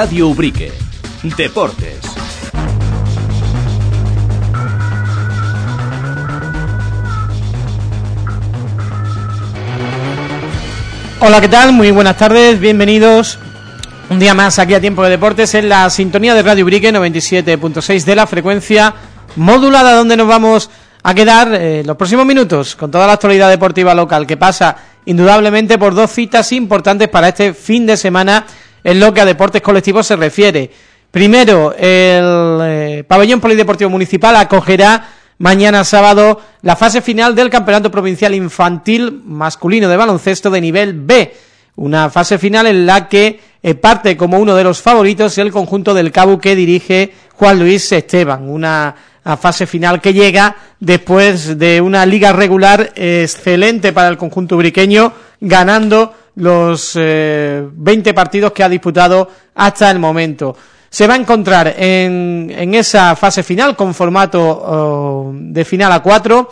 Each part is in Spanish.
Radio Ubrique. Deportes. Hola, ¿qué tal? Muy buenas tardes, bienvenidos un día más aquí a Tiempo de Deportes en la sintonía de Radio Ubrique 97.6 de la frecuencia modulada donde nos vamos a quedar eh, los próximos minutos con toda la actualidad deportiva local que pasa indudablemente por dos citas importantes para este fin de semana en lo que a deportes colectivos se refiere. Primero, el eh, pabellón polideportivo municipal acogerá mañana sábado la fase final del Campeonato Provincial Infantil Masculino de Baloncesto de nivel B, una fase final en la que eh, parte como uno de los favoritos el conjunto del Cabo que dirige Juan Luis Esteban, una fase final que llega después de una liga regular excelente para el conjunto briqueño, ganando los 20 eh, partidos que ha disputado hasta el momento. Se va a encontrar en, en esa fase final con formato oh, de final a cuatro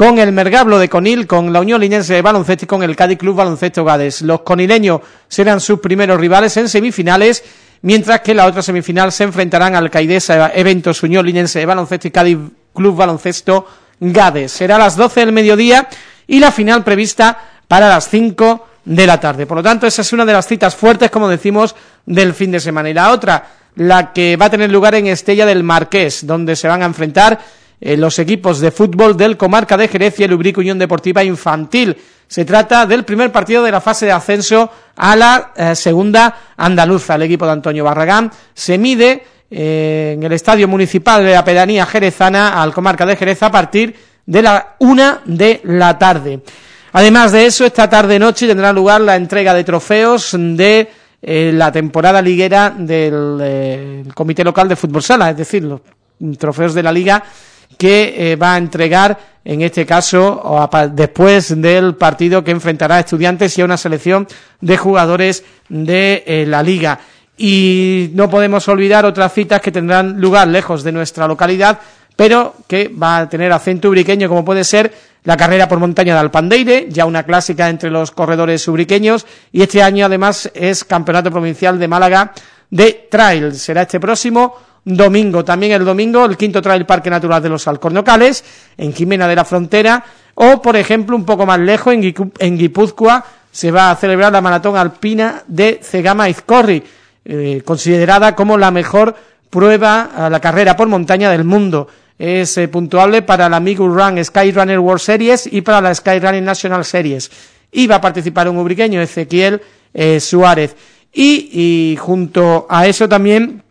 con el Mergablo de Conil, con la Unión Linense de Baloncesto y con el Cádiz Club Baloncesto Gades. Los conileños serán sus primeros rivales en semifinales, mientras que la otra semifinal se enfrentarán al Caidesa Eventos Unión Linense de Baloncesto y Cádiz Club Baloncesto Gades. Será a las 12 del mediodía y la final prevista para las 5 de la tarde. Por lo tanto, esa es una de las citas fuertes, como decimos, del fin de semana. Y la otra, la que va a tener lugar en Estella del Marqués, donde se van a enfrentar eh, los equipos de fútbol del Comarca de Jerez y el Ubrico Unión Deportiva Infantil. Se trata del primer partido de la fase de ascenso a la eh, segunda andaluza. El equipo de Antonio Barragán se mide eh, en el Estadio Municipal de la Pedanía Jerezana al Comarca de Jerez a partir de la una de la tarde. Además de eso, esta tarde-noche tendrá lugar la entrega de trofeos de eh, la temporada liguera del eh, Comité Local de Fútbol Sala, es decir, los trofeos de la Liga que eh, va a entregar, en este caso, después del partido que enfrentará a Estudiantes y a una selección de jugadores de la Liga. Y no podemos olvidar otras citas que tendrán lugar lejos de nuestra localidad, pero que va a tener acento ubriqueño, como puede ser la carrera por montaña de Alpandeire, ya una clásica entre los corredores ubriqueños, y este año además es Campeonato Provincial de Málaga de Trail. Será este próximo domingo, también el domingo, el quinto Trail Parque Natural de los Alcornocales, en Jimena de la Frontera, o por ejemplo, un poco más lejos, en, Guipúzcoa, se va a celebrar la maratón alpina de Cegama Izcorri, eh, considerada como la mejor prueba a la carrera por montaña del mundo es eh, puntuable para la Migu Run Skyrunner World Series y para la Skyrunning National Series. Y va a participar un ubriqueño, Ezequiel eh, Suárez. Y, junto a eso también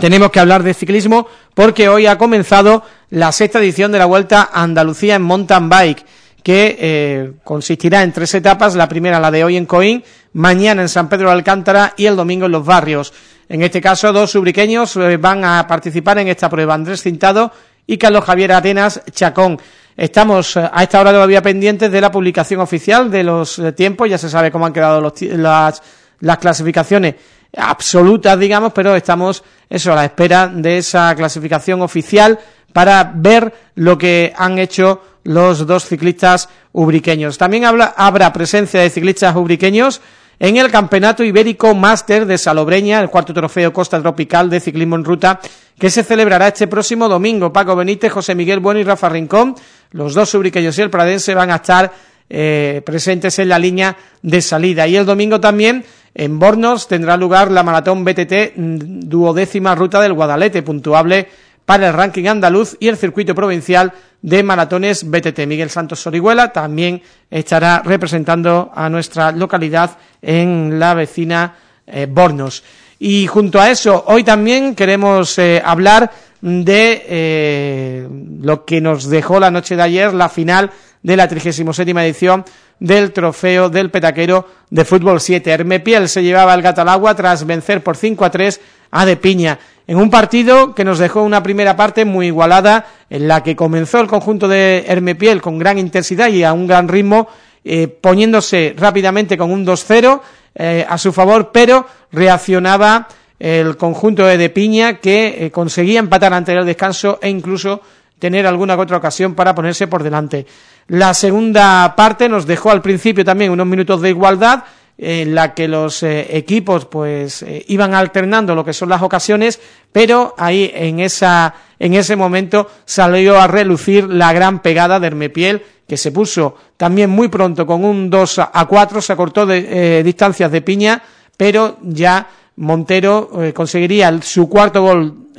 tenemos que hablar de ciclismo porque hoy ha comenzado la sexta edición de la Vuelta Andalucía en mountain bike que eh, consistirá en tres etapas, la primera la de hoy en Coín, mañana en San Pedro de Alcántara y el domingo en Los Barrios. En este caso, dos ubriqueños van a participar en esta prueba, Andrés Cintado y Carlos Javier Atenas Chacón. Estamos eh, a esta hora todavía pendientes de la publicación oficial de los eh, tiempos, ya se sabe cómo han quedado las, las clasificaciones absolutas, digamos, pero estamos eso a la espera de esa clasificación oficial para ver lo que han hecho los dos ciclistas ubriqueños. También habrá presencia de ciclistas ubriqueños en el Campeonato Ibérico Máster de Salobreña, el cuarto trofeo Costa Tropical de Ciclismo en Ruta, que se celebrará este próximo domingo. Paco Benítez, José Miguel Bueno y Rafa Rincón, los dos ubriqueños y el pradense van a estar eh, presentes en la línea de salida. Y el domingo también en Bornos tendrá lugar la maratón BTT mm, duodécima ruta del Guadalete, puntuable para el ranking andaluz y el circuito provincial de maratones BTT. Miguel Santos Orihuela también estará representando a nuestra localidad en la vecina eh, Bornos. Y junto a eso, hoy también queremos eh, hablar de eh, lo que nos dejó la noche de ayer, la final de la 37 edición del trofeo del petaquero de fútbol 7. Hermepiel se llevaba el gato al agua tras vencer por 5 a 3 a De Piña, en un partido que nos dejó una primera parte muy igualada, en la que comenzó el conjunto de Hermepiel con gran intensidad y a un gran ritmo, eh, poniéndose rápidamente con un 2-0 eh, a su favor, pero reaccionaba el conjunto de De Piña que eh, conseguía empatar ante el descanso e incluso tener alguna otra ocasión para ponerse por delante. La segunda parte nos dejó al principio también unos minutos de igualdad, en la que los eh, equipos pues eh, iban alternando lo que son las ocasiones, pero ahí en esa en ese momento salió a relucir la gran pegada de Hermepiel, que se puso también muy pronto con un 2 a 4, se acortó de distancias de piña, pero ya Montero conseguiría su cuarto gol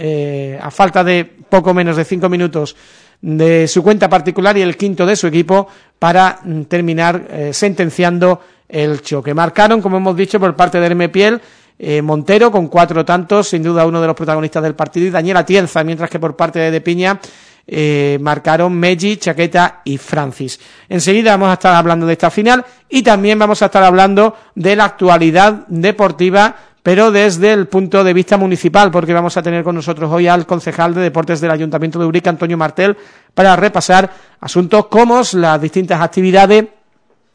a falta de poco menos de cinco minutos de su cuenta particular y el quinto de su equipo para mm, terminar eh, sentenciando el choque. Marcaron, como hemos dicho, por parte de Hermepiel, eh, Montero con cuatro tantos, sin duda uno de los protagonistas del partido, y Daniela Tienza, mientras que por parte de De Piña eh, marcaron Meji, Chaqueta y Francis. Enseguida vamos a estar hablando de esta final y también vamos a estar hablando de la actualidad deportiva pero desde el punto de vista municipal, porque vamos a tener con nosotros hoy al concejal de Deportes del Ayuntamiento de Urique, Antonio Martel, para repasar asuntos como las distintas actividades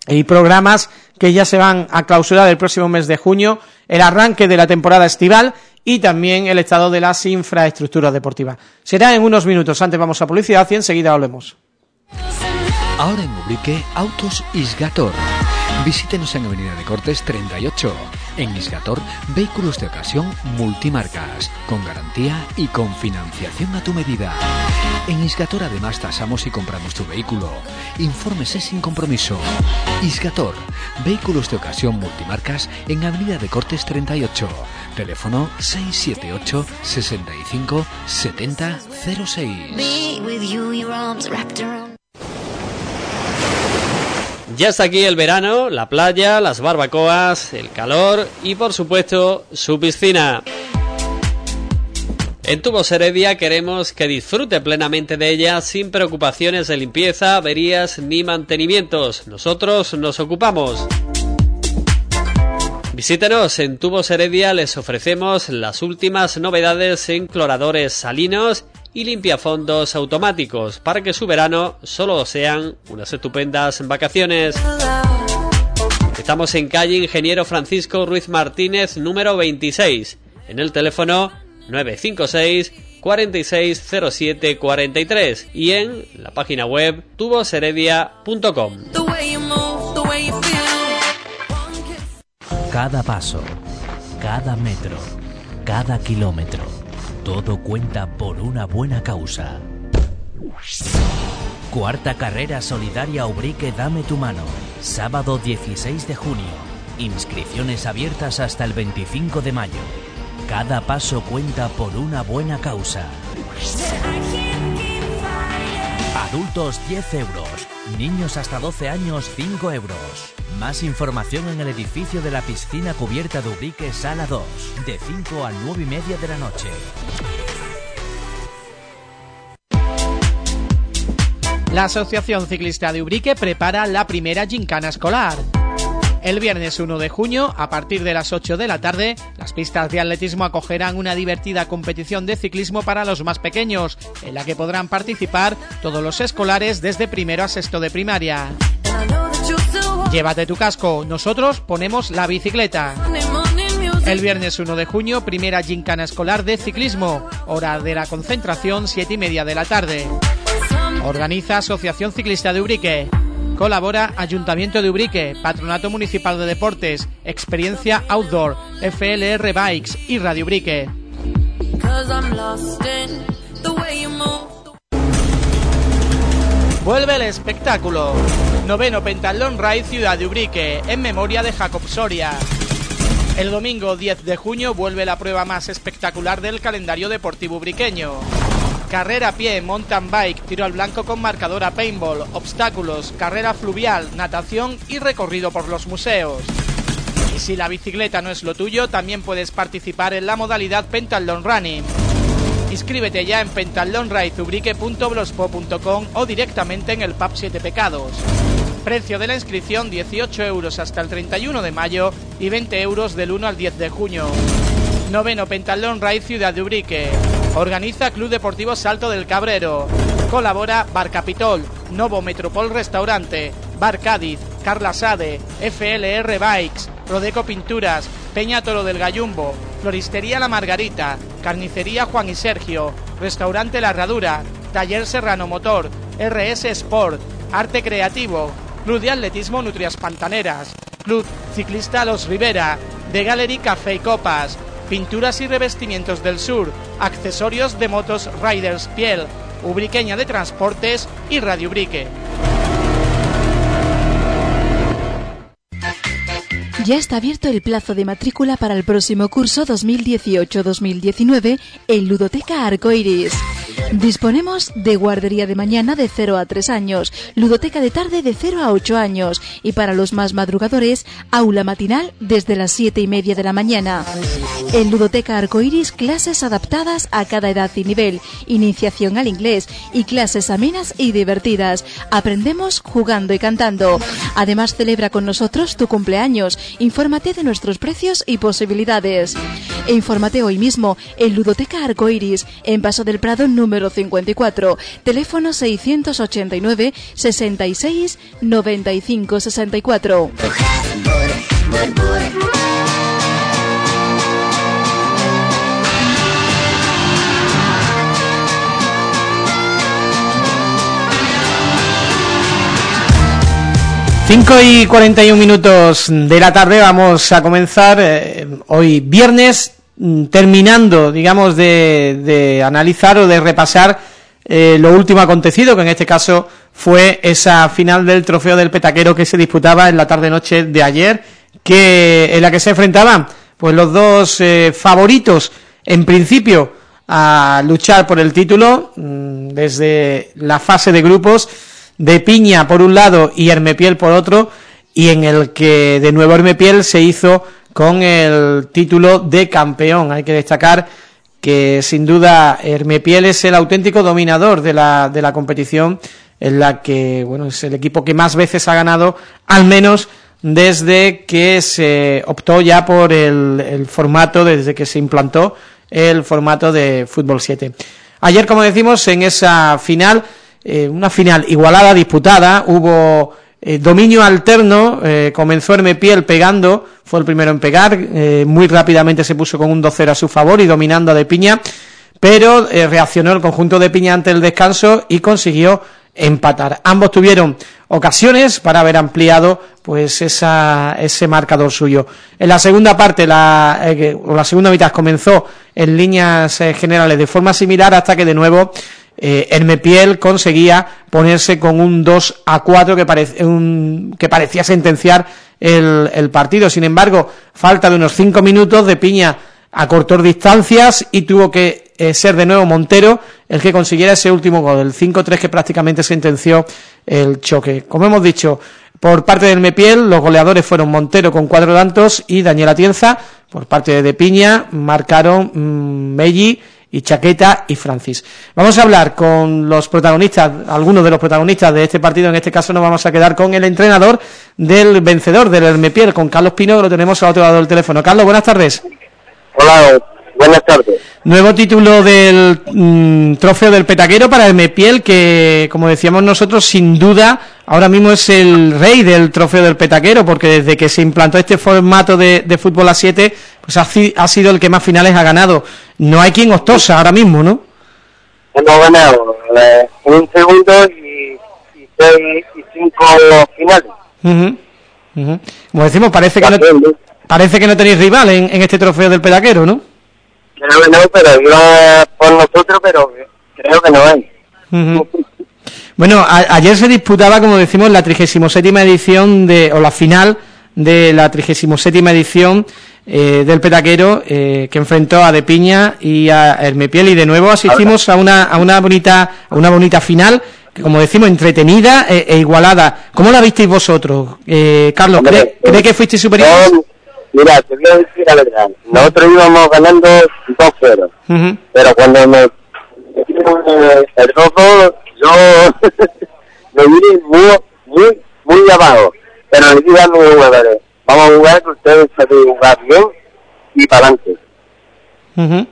y programas que ya se van a clausurar el próximo mes de junio, el arranque de la temporada estival y también el estado de las infraestructuras deportivas. Será en unos minutos. Antes vamos a publicidad y enseguida volvemos. Ahora en Ubrique, Autos Isgator. Visítenos en Avenida de Cortes 38 en Isgator, vehículos de ocasión multimarcas, con garantía y con financiación a tu medida. En Isgator además tasamos y compramos tu vehículo. Infórmese sin compromiso. Isgator, vehículos de ocasión multimarcas en Avenida de Cortes 38. Teléfono 678 65 70 06. Ya está aquí el verano, la playa, las barbacoas, el calor y por supuesto su piscina. En Tubos Heredia queremos que disfrute plenamente de ella sin preocupaciones de limpieza, averías ni mantenimientos. Nosotros nos ocupamos. Visítenos en Tubos Heredia, les ofrecemos las últimas novedades en cloradores salinos y limpiafondos automáticos para que su verano solo sean unas estupendas vacaciones. Estamos en calle Ingeniero Francisco Ruiz Martínez número 26 en el teléfono 956 460743 43 y en la página web tuboseredia.com. Cada paso, cada metro, cada kilómetro todo cuenta por una buena causa. Cuarta carrera solidaria Ubrique Dame tu mano. Sábado 16 de junio. Inscripciones abiertas hasta el 25 de mayo. Cada paso cuenta por una buena causa. Adultos 10 euros. Niños hasta 12 años 5 euros. Más información en el edificio de la piscina cubierta de Ubrique Sala 2, de 5 a 9 y media de la noche. La Asociación Ciclista de Ubrique prepara la primera gincana escolar. El viernes 1 de junio, a partir de las 8 de la tarde, las pistas de atletismo acogerán una divertida competición de ciclismo para los más pequeños, en la que podrán participar todos los escolares desde primero a sexto de primaria. Llévate tu casco, nosotros ponemos la bicicleta. El viernes 1 de junio, primera gincana escolar de ciclismo, hora de la concentración, 7 y media de la tarde. Organiza Asociación Ciclista de Ubrique. Colabora Ayuntamiento de Ubrique, Patronato Municipal de Deportes, Experiencia Outdoor, FLR Bikes y Radio Ubrique. Vuelve el espectáculo. Noveno Pentalón Ride Ciudad de Ubrique, en memoria de Jacob Soria. El domingo 10 de junio vuelve la prueba más espectacular del calendario deportivo ubriqueño carrera a pie, mountain bike, tiro al blanco con marcadora paintball, obstáculos, carrera fluvial, natación y recorrido por los museos. Y si la bicicleta no es lo tuyo, también puedes participar en la modalidad Pentathlon Running. Inscríbete ya en pentathlonridezubrique.blogspot.com o directamente en el pub 7 Pecados. Precio de la inscripción 18 euros hasta el 31 de mayo y 20 euros del 1 al 10 de junio. Noveno Pentalón Ride Ciudad de Ubrique. Organiza Club Deportivo Salto del Cabrero. Colabora Bar Capitol, Novo Metropol Restaurante, Bar Cádiz, Carla Sade, FLR Bikes, Rodeco Pinturas, Peña Toro del Gallumbo, Floristería La Margarita, Carnicería Juan y Sergio, Restaurante La Herradura, Taller Serrano Motor, RS Sport, Arte Creativo, Club de Atletismo Nutrias Pantaneras, Club Ciclista Los Rivera, de Gallery Café y Copas, Pinturas y Revestimientos del Sur, accesorios de motos Riders Piel, Ubriqueña de Transportes y Radio Brique. Ya está abierto el plazo de matrícula para el próximo curso 2018-2019 en Ludoteca Arcoiris. Disponemos de guardería de mañana de 0 a 3 años, ludoteca de tarde de 0 a 8 años y para los más madrugadores, aula matinal desde las 7 y media de la mañana. En Ludoteca Arcoiris, clases adaptadas a cada edad y nivel, iniciación al inglés y clases amenas y divertidas. Aprendemos jugando y cantando. Además, celebra con nosotros tu cumpleaños. Infórmate de nuestros precios y posibilidades. E infórmate hoy mismo en Ludoteca Arcoiris, en Paso del Prado número 54, teléfono 689 66 95 64. Cinco y 41 minutos de la tarde vamos a comenzar eh, hoy viernes mm, terminando, digamos, de, de, analizar o de repasar eh, lo último acontecido, que en este caso fue esa final del trofeo del petaquero que se disputaba en la tarde-noche de ayer, que en la que se enfrentaban pues los dos eh, favoritos, en principio, a luchar por el título, mm, desde la fase de grupos, de Piña por un lado y Hermepiel por otro, y en el que de nuevo Hermepiel se hizo con el título de campeón. Hay que destacar que sin duda Hermepiel es el auténtico dominador de la, de la competición, en la que bueno es el equipo que más veces ha ganado, al menos desde que se optó ya por el, el formato, desde que se implantó el formato de Fútbol 7. Ayer, como decimos, en esa final eh, una final igualada, disputada, hubo eh, dominio alterno, eh, comenzó Hermepiel pegando, fue el primero en pegar, muy rápidamente se puso con un 2-0 a su favor y dominando a De Piña, pero reaccionó el conjunto de Piña ante el descanso y consiguió empatar. Ambos tuvieron ocasiones para haber ampliado pues esa, ese marcador suyo. En la segunda parte, la, la segunda mitad comenzó en líneas generales de forma similar hasta que de nuevo eh, Hermepiel conseguía ponerse con un 2 a 4 que, un, que parecía sentenciar el, el, partido. Sin embargo, falta de unos 5 minutos de Piña a cortor distancias y tuvo que eh, ser de nuevo Montero el que consiguiera ese último gol, el 5-3 que prácticamente sentenció el choque. Como hemos dicho, por parte del Mepiel, los goleadores fueron Montero con cuatro tantos y Daniel Atienza, por parte de Piña, marcaron mmm, Melli y Chaqueta y Francis. Vamos a hablar con los protagonistas, algunos de los protagonistas de este partido, en este caso nos vamos a quedar con el entrenador del vencedor del Hermepiel, con Carlos Pino, que lo tenemos al otro lado del teléfono. Carlos, buenas tardes. Hola, buenas tardes. Nuevo título del mmm, trofeo del petaquero para Hermepiel, que como decíamos nosotros, sin duda, ahora mismo es el rey del trofeo del petaquero, porque desde que se implantó este formato de, de fútbol a 7, pues ha, ha, sido el que más finales ha ganado. No hay quien ostosa ahora mismo, ¿no? Hemos ganado eh, un segundo y, y, seis y cinco finales. Uh -huh. Uh -huh. Como decimos, parece que no, parece que no tenéis rival en, en este trofeo del petaquero, ¿no? Creo que no, pero no por nosotros, pero creo que no hay. Uh -huh. Bueno, a, ayer se disputaba, como decimos, la 37 edición, de o la final de la 37 edición eh, del petaquero eh, que enfrentó a De Piña y a Hermepiel y de nuevo asistimos a una, a una bonita a una bonita final que como decimos entretenida e, e igualada. ¿Cómo la visteis vosotros? Eh, Carlos, ¿cree, ¿cree, que fuisteis superiores? Mira, te voy a decir la verdad. Nosotros íbamos ganando 2-0, uh -huh. pero cuando me el rojo yo me vi muy, muy, muy abajo, pero le dije a mis jugadores, vamos a jugar que ustedes saben jugar bien y para adelante. Uh -huh.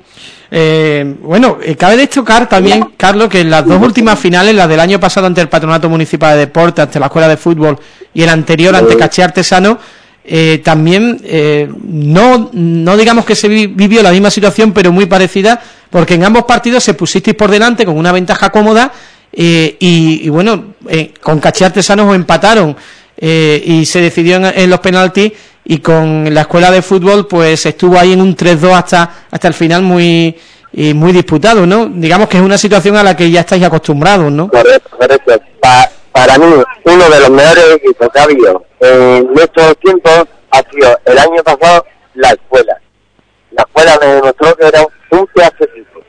eh, bueno, eh, cabe destacar también, Carlos, que en las dos últimas finales, las del año pasado ante el Patronato Municipal de Deportes, ante la Escuela de Fútbol, y el anterior ante Caché Artesano, eh, también eh, no, no digamos que se vi, vivió la misma situación, pero muy parecida, porque en ambos partidos se pusisteis por delante con una ventaja cómoda, eh, y, y, bueno, eh, con Caché Artesanos os empataron eh, y se decidió en, los penaltis y con la escuela de fútbol pues estuvo ahí en un 3-2 hasta, hasta el final muy muy disputado, ¿no? Digamos que es una situación a la que ya estáis acostumbrados, ¿no? Correcto, correcto. para mí, uno de los mejores equipos que ha habido en estos tiempos ha sido el año pasado la escuela. La escuela me demostró que era un pedazo equipo.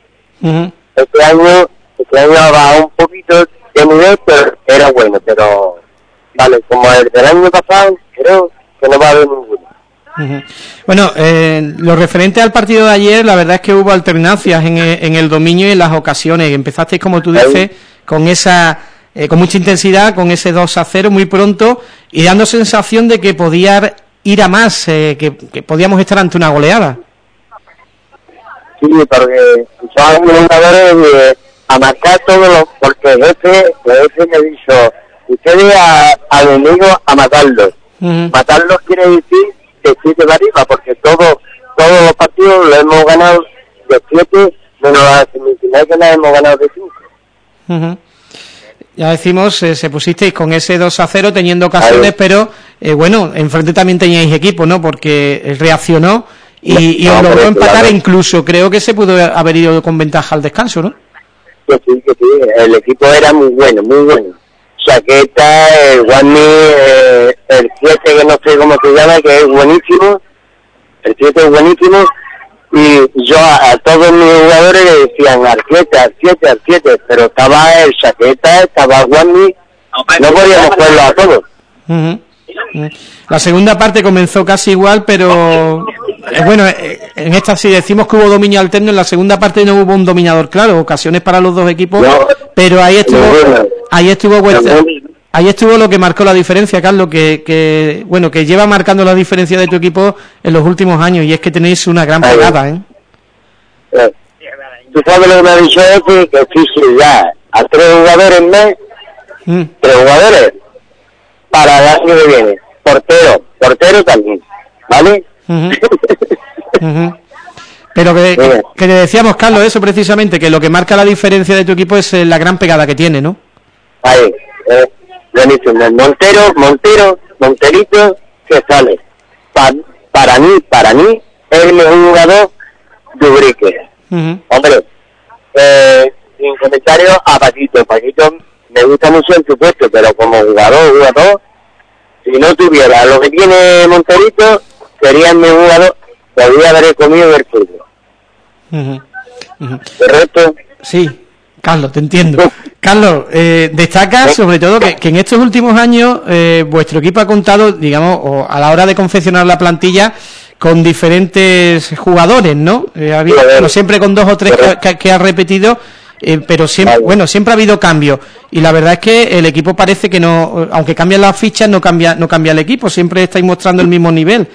Este año, este año va un poquito de nivel, pero era bueno, pero vale, como el del año pasado, creo que no va a haber ninguno. Bueno, eh, lo referente al partido de ayer, la verdad es que hubo alternancias en, en el dominio y en las ocasiones. Empezasteis, como tú dices, con esa eh, con mucha intensidad, con ese 2 a 0 muy pronto y dando sensación de que podía ir a más, eh, que, que, podíamos estar ante una goleada. Sí, porque son jugadores a marcar todos los, porque el jefe, el jefe me dicho, ustedes al enemigo a matarlos. Matarlos quiere decir de siete arriba, porque todo, todos los partidos lo hemos ganado de siete, menos la semifinal que la hemos ganado de cinco. Ya decimos, eh, se pusisteis con ese 2 a 0 teniendo ocasiones, pero eh, bueno, enfrente también teníais equipo, ¿no? Porque reaccionó y, y os logró empatar, incluso creo que se pudo haber ido con ventaja al descanso, ¿no? Que sí, que sí, el equipo era muy bueno, muy bueno. Chaqueta, el Guanmi, eh, el 7 que no sé cómo se llama, que es buenísimo, el 7 es buenísimo, y yo a, todos mis jugadores le decían al 7, al 7, al 7, pero estaba el Chaqueta, estaba Guanmi, no podíamos jugarlo a todos. La segunda parte comenzó casi igual, pero eh, bueno, eh, en esta sí decimos que hubo dominio alterno, en la segunda parte no hubo un dominador claro, ocasiones para los dos equipos, pero ahí estuvo, ahí estuvo Ahí estuvo lo que marcó la diferencia, Carlos, que, que, bueno, que lleva marcando la diferencia de tu equipo en los últimos años y es que tenéis una gran pegada, ¿eh? ¿eh? Tú sabes lo que me ha dicho este, que sí, ya a tres jugadores mes, mm. tres jugadores para el año que viene. Portero, portero también, ¿vale? Pero que, que, decíamos, Carlos, eso precisamente, que lo que marca la diferencia de tu equipo es eh, la gran pegada que tiene, ¿no? Ahí, eh, buenísimo. Montero, Montero, Monterito, que sale. para mí, para mí, es el mejor jugador de Ubrique. Hombre, eh, sin comentario a Paquito. Paquito me gusta mucho en su puesto, pero como jugador, jugador, si no tuviera lo que tiene Monterito, sería mi jugador, podría haber comido el fútbol. ¿Correcto? Sí, Carlos, te entiendo. Carlos, eh, destaca sobre todo que, en estos últimos años eh, vuestro equipo ha contado, digamos, o a la hora de confeccionar la plantilla, con diferentes jugadores, ¿no? Eh, no siempre con dos o tres que, ha repetido, eh, pero siempre, bueno, siempre ha habido cambio y la verdad es que el equipo parece que no, aunque cambian las fichas, no cambia, no cambia el equipo, siempre estáis mostrando el mismo nivel.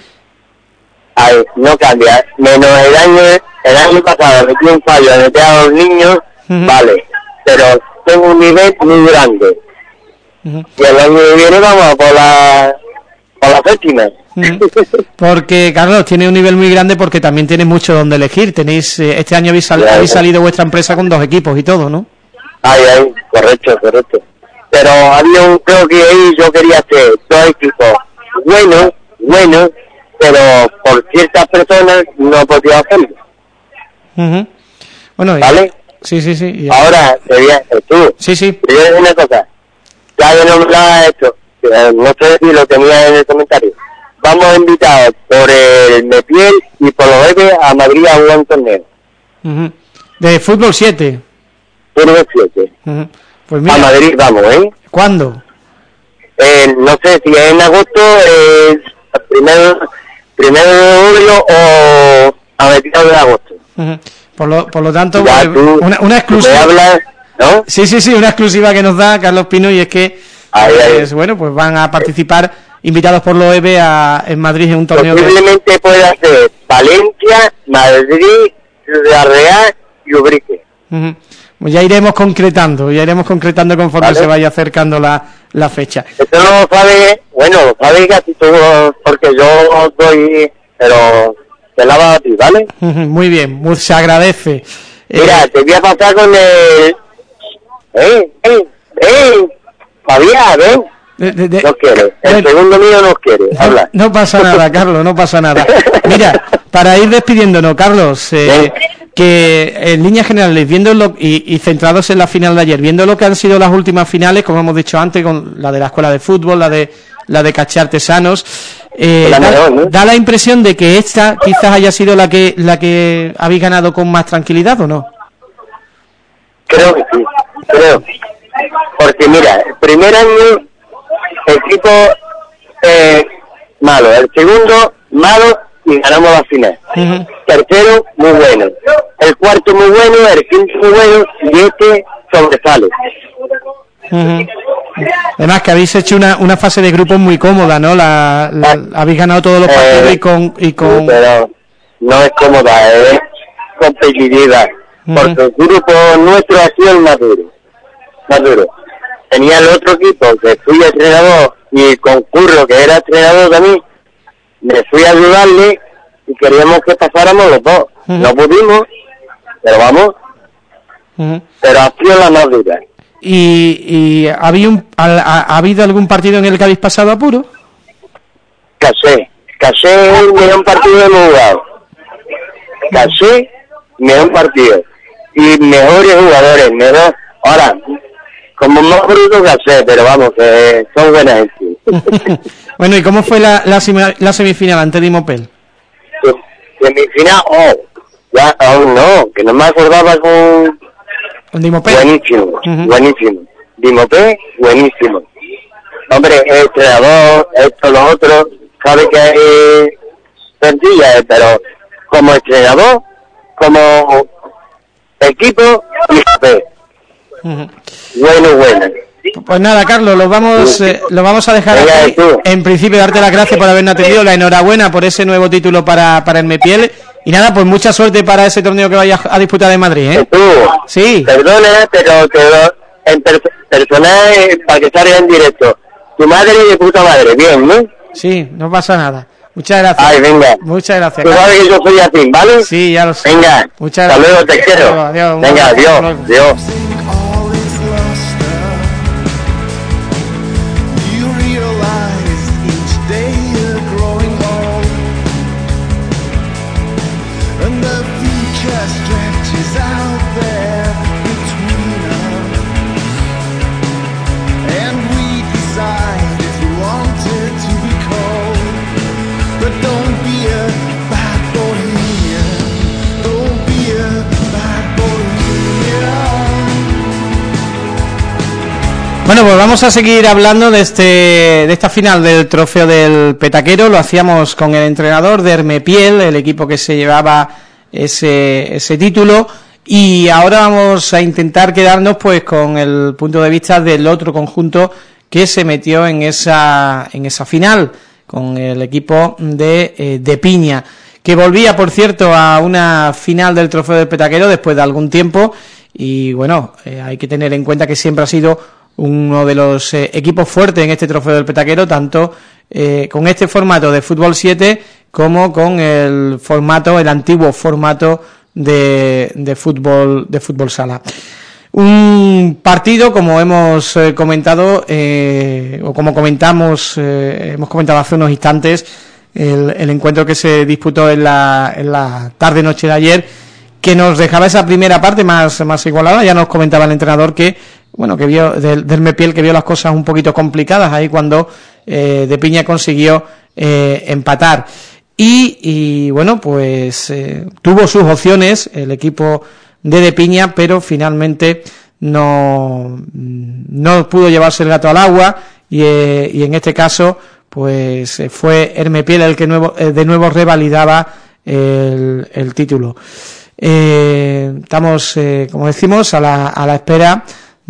Ay, no cambia, menos el año, el año pasado metí un fallo, metí a los niños vale, pero tengo un nivel muy grande. Y el año que viene vamos por la, por la séptima. Porque, Carlos, tiene un nivel muy grande porque también tiene mucho donde elegir. Tenéis eh, Este año habéis, salido vuestra empresa con dos equipos y todo, ¿no? Ay, ay, correcto, correcto. Pero había un, creo que ahí yo quería hacer dos equipos buenos, buenos, pero por ciertas personas no podía hacerlo. Bueno, ¿vale? Sí, sí, sí. Ahora, te voy a, tú, sí, sí. te voy a decir una cosa. Ya yo no esto, no sé si lo tenía en el comentario. Vamos a invitar por el Mepiel y por los Eves a Madrid a un torneo. De fútbol 7. Fútbol 7. pues mira, a Madrid vamos, ¿eh? ¿Cuándo? Eh, no sé si es en agosto, eh, primero, primero de julio o a mediados de agosto. Por lo, por lo tanto, pues, una, una, exclusiva. ¿no? Sí, sí, sí, una exclusiva que nos da Carlos Pino y es que, pues, bueno, pues van a participar invitados por los EVE a, en Madrid en un torneo. Posiblemente pueda ser Valencia, Madrid, Ciudad Real y Ubrique. Pues ya iremos concretando, ya iremos concretando conforme se vaya acercando la, la fecha. Esto no lo sabe, bueno, lo sabe casi todo, porque yo doy, pero a ti, ¿vale? Muy bien, se agradece. Mira, eh, te voy a pasar con el... ¡Eh, eh, eh! Fabián, ven. no quiere. El segundo mío no quiere hablar. No, pasa nada, Carlos, no pasa nada. Mira, para ir despidiéndonos, Carlos, eh, que en líneas generales, viendo lo, y, centrados en la final de ayer, viendo lo que han sido las últimas finales, como hemos dicho antes, con la de la escuela de fútbol, la de la de caché artesanos, eh, da, la impresión de que esta quizás haya sido la que la que habéis ganado con más tranquilidad, ¿o no? Creo que sí, creo. Porque mira, el primer año equipo eh, malo, el segundo malo y ganamos la final. Tercero, muy bueno. El cuarto muy bueno, el quinto muy bueno y este sobresale. Además que habéis hecho una, una fase de grupos muy cómoda, ¿no? La, habéis ganado todos los partidos y eh, con... Y con... pero no es cómoda, es competitiva. Porque el grupo nuestro ha sido el más duro. Más duro. Tenía el otro equipo que fui entrenador y concurro que era entrenador de mí. Me fui a ayudarle y queríamos que pasáramos los dos. No pudimos, pero vamos. Pero ha sido la más dura. ¿Y, y un, ha, habido algún partido en el que habéis pasado apuro? Casé. Casé es el mejor partido de hemos jugado. Casé, mejor partido. Y mejores jugadores, mejor... Ahora, como más bruto Casé, pero vamos, que son buenas gente. bueno, ¿y cómo fue la, la, semifinal ante Dimopel? Semifinal, oh, ya, aún no, que no me acordaba con Buenísimo, buenísimo. Dimopé, buenísimo. Hombre, el entrenador, esto, lo otro, sabe que es sencilla, eh, pero como entrenador, como equipo, Dimopé. Bueno, bueno. Pues nada, Carlos, lo vamos, eh, lo vamos a dejar aquí. En principio, darte las gracias por habernos atendido, la enhorabuena por ese nuevo título para, para el Mepiel y nada, pues mucha suerte para ese torneo que vayas a disputar en Madrid, ¿eh? Tú, sí. Perdona, pero te en personal eh, para que salga en directo. Tu madre y de puta madre, bien, ¿no? Sí, no pasa nada. Muchas gracias. Ay, venga. Muchas gracias. Tú sabes que yo soy así, ¿vale? Sí, ya lo sé. Venga. Muchas gracias. Hasta luego, te quiero. Adiós, venga, adiós. Adiós. Vamos a seguir hablando de este de esta final del trofeo del Petaquero. Lo hacíamos con el entrenador de Hermepiel, el equipo que se llevaba ese, ese título. Y ahora vamos a intentar quedarnos pues con el punto de vista del otro conjunto que se metió en esa, en esa final, con el equipo de, eh, de Piña, que volvía, por cierto, a una final del trofeo del Petaquero después de algún tiempo. Y bueno, eh, hay que tener en cuenta que siempre ha sido uno de los eh, equipos fuertes en este trofeo del petaquero, tanto eh, con este formato de fútbol 7 como con el formato, el antiguo formato de, de fútbol de fútbol sala. Un partido, como hemos eh, comentado, o como comentamos, hemos comentado hace unos instantes, el, el, encuentro que se disputó en la, en la tarde-noche de ayer, que nos dejaba esa primera parte más, más igualada, ya nos comentaba el entrenador que bueno, que vio, del, del Mepiel, que vio las cosas un poquito complicadas ahí cuando eh, De Piña consiguió eh, empatar. Y, bueno, pues eh, tuvo sus opciones el equipo de De Piña, pero finalmente no, no pudo llevarse el gato al agua y, eh, en este caso pues fue Hermepiel el que nuevo, de nuevo revalidaba el, el título. estamos, como decimos, a la, a la espera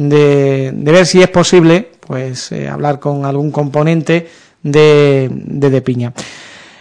de, ver si es posible pues eh, hablar con algún componente de, de, Piña.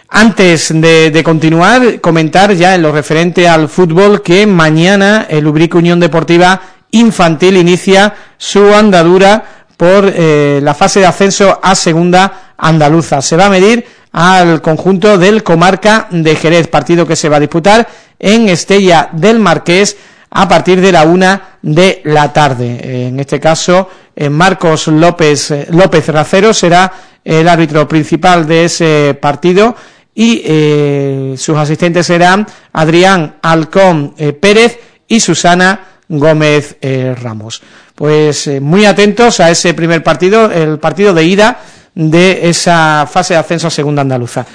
Antes de, continuar, comentar ya en lo referente al fútbol que mañana el Ubrique Unión Deportiva Infantil inicia su andadura por eh, la fase de ascenso a segunda andaluza. Se va a medir al conjunto del Comarca de Jerez, partido que se va a disputar en Estella del Marqués a partir de la una de la tarde. En este caso, Marcos López, López Racero será el árbitro principal de ese partido y eh, sus asistentes serán Adrián Alcón eh, Pérez y Susana Gómez eh, Ramos. Pues muy atentos a ese primer partido, el partido de ida de esa fase de ascenso a Segunda Andaluza.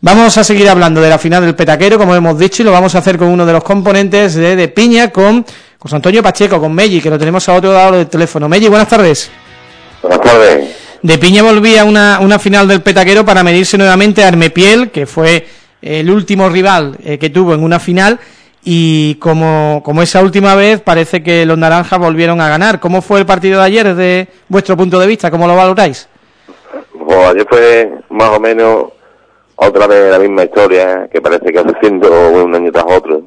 Vamos a seguir hablando de la final del Petaquero, como hemos dicho, y lo vamos a hacer con uno de los componentes de, de Piña, con José Antonio Pacheco, con Melli, que lo tenemos a otro lado del teléfono. Melli, buenas tardes. Buenas tardes. De Piña volvía una, una final del Petaquero para medirse nuevamente a Armepiel, que fue el último rival eh, que tuvo en una final, y como, como esa última vez parece que los naranjas volvieron a ganar. ¿Cómo fue el partido de ayer desde vuestro punto de vista? ¿Cómo lo valoráis? Pues ayer fue más o menos otra vez la misma historia, que parece que hace siendo un año tras otro.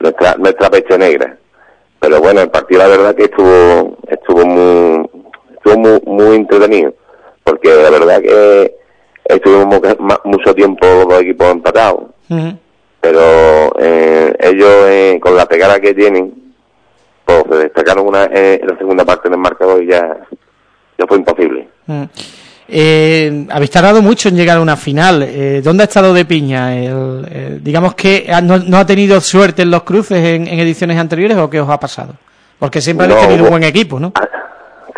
nuestra, nuestra pecha negra. Pero bueno, el partido la verdad que estuvo, estuvo muy, muy, muy entretenido, porque la verdad que estuvimos mucho tiempo los equipos empatados, pero eh, ellos eh, con la pegada que tienen, pues se destacaron una, eh, en la segunda parte del marcador y ya, ya fue imposible. Eh, habéis tardado mucho en llegar a una final. ¿Dónde ha estado de piña? digamos que no, ha tenido suerte en los cruces en, ediciones anteriores o qué os ha pasado? Porque siempre habéis tenido un buen equipo, ¿no? Ah,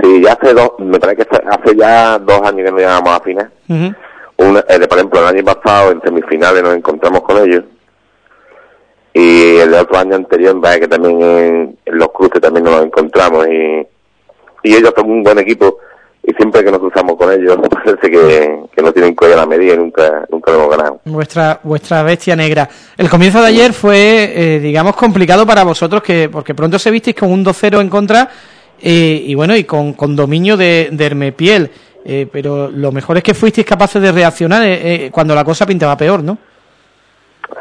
Sí, ya hace dos, me parece que hace ya dos años que no llegamos a final. Uh por ejemplo, el año pasado en semifinales nos encontramos con ellos. Y el otro año anterior, que también en, los cruces también nos encontramos. Y, y ellos son un buen equipo. Y siempre que nos cruzamos con ellos, parece que, que no tienen cuello a la medida y nunca, nunca lo hemos ganado. Vuestra, vuestra bestia negra. El comienzo de ayer fue, eh, digamos, complicado para vosotros, que porque pronto se visteis con un 2-0 en contra eh, y bueno, y con, con dominio de, de Hermepiel. Eh, pero lo mejor es que fuisteis capaces de reaccionar eh, cuando la cosa pintaba peor, ¿no?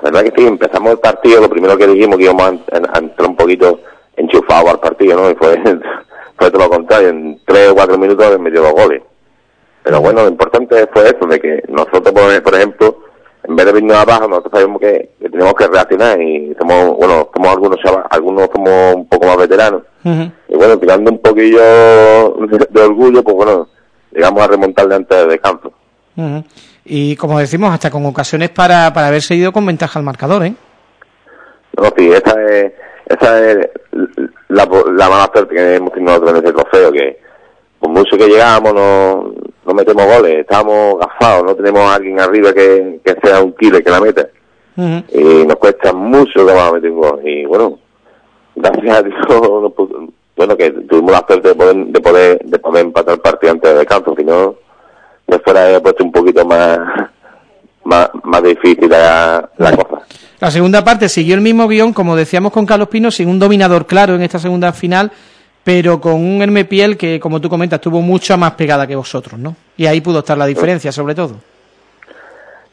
La verdad que sí, empezamos el partido, lo primero que dijimos que íbamos a, entrar un poquito enchufados al partido, ¿no? Y fue, fue todo lo contrario, en tres o cuatro minutos metió dos goles. Pero bueno, lo importante fue eso, de que nosotros, por ejemplo, en vez de venir abajo, nosotros sabemos que, tenemos que reaccionar y somos, bueno, somos algunos algunos somos un poco más veteranos. Y bueno, tirando un poquillo de, orgullo, pues bueno, llegamos a remontarle antes de descanso. Y como decimos, hasta con ocasiones para, para haber seguido con ventaja al marcador, ¿eh? No, sí, esa es, esa es la, la mala suerte que hemos tenido nosotros en ese trofeo, que por mucho que llegamos no, no metemos goles, estamos gafados, no tenemos a alguien arriba que, que sea un killer que la meta. Y nos cuesta mucho que vamos a meter un gol. Y bueno, gracias a Dios, bueno, que tuvimos la suerte de poder, de poder, de poder empatar el partido antes de descanso, si no, después fuera puesto un poquito más, más, más difícil la, la cosa. La segunda parte siguió el mismo guion, como decíamos con Carlos Pino, sin un dominador claro en esta segunda final, pero con un Hermepiel que, como tú comentas, tuvo mucha más pegada que vosotros, ¿no? Y ahí pudo estar la diferencia, sobre todo.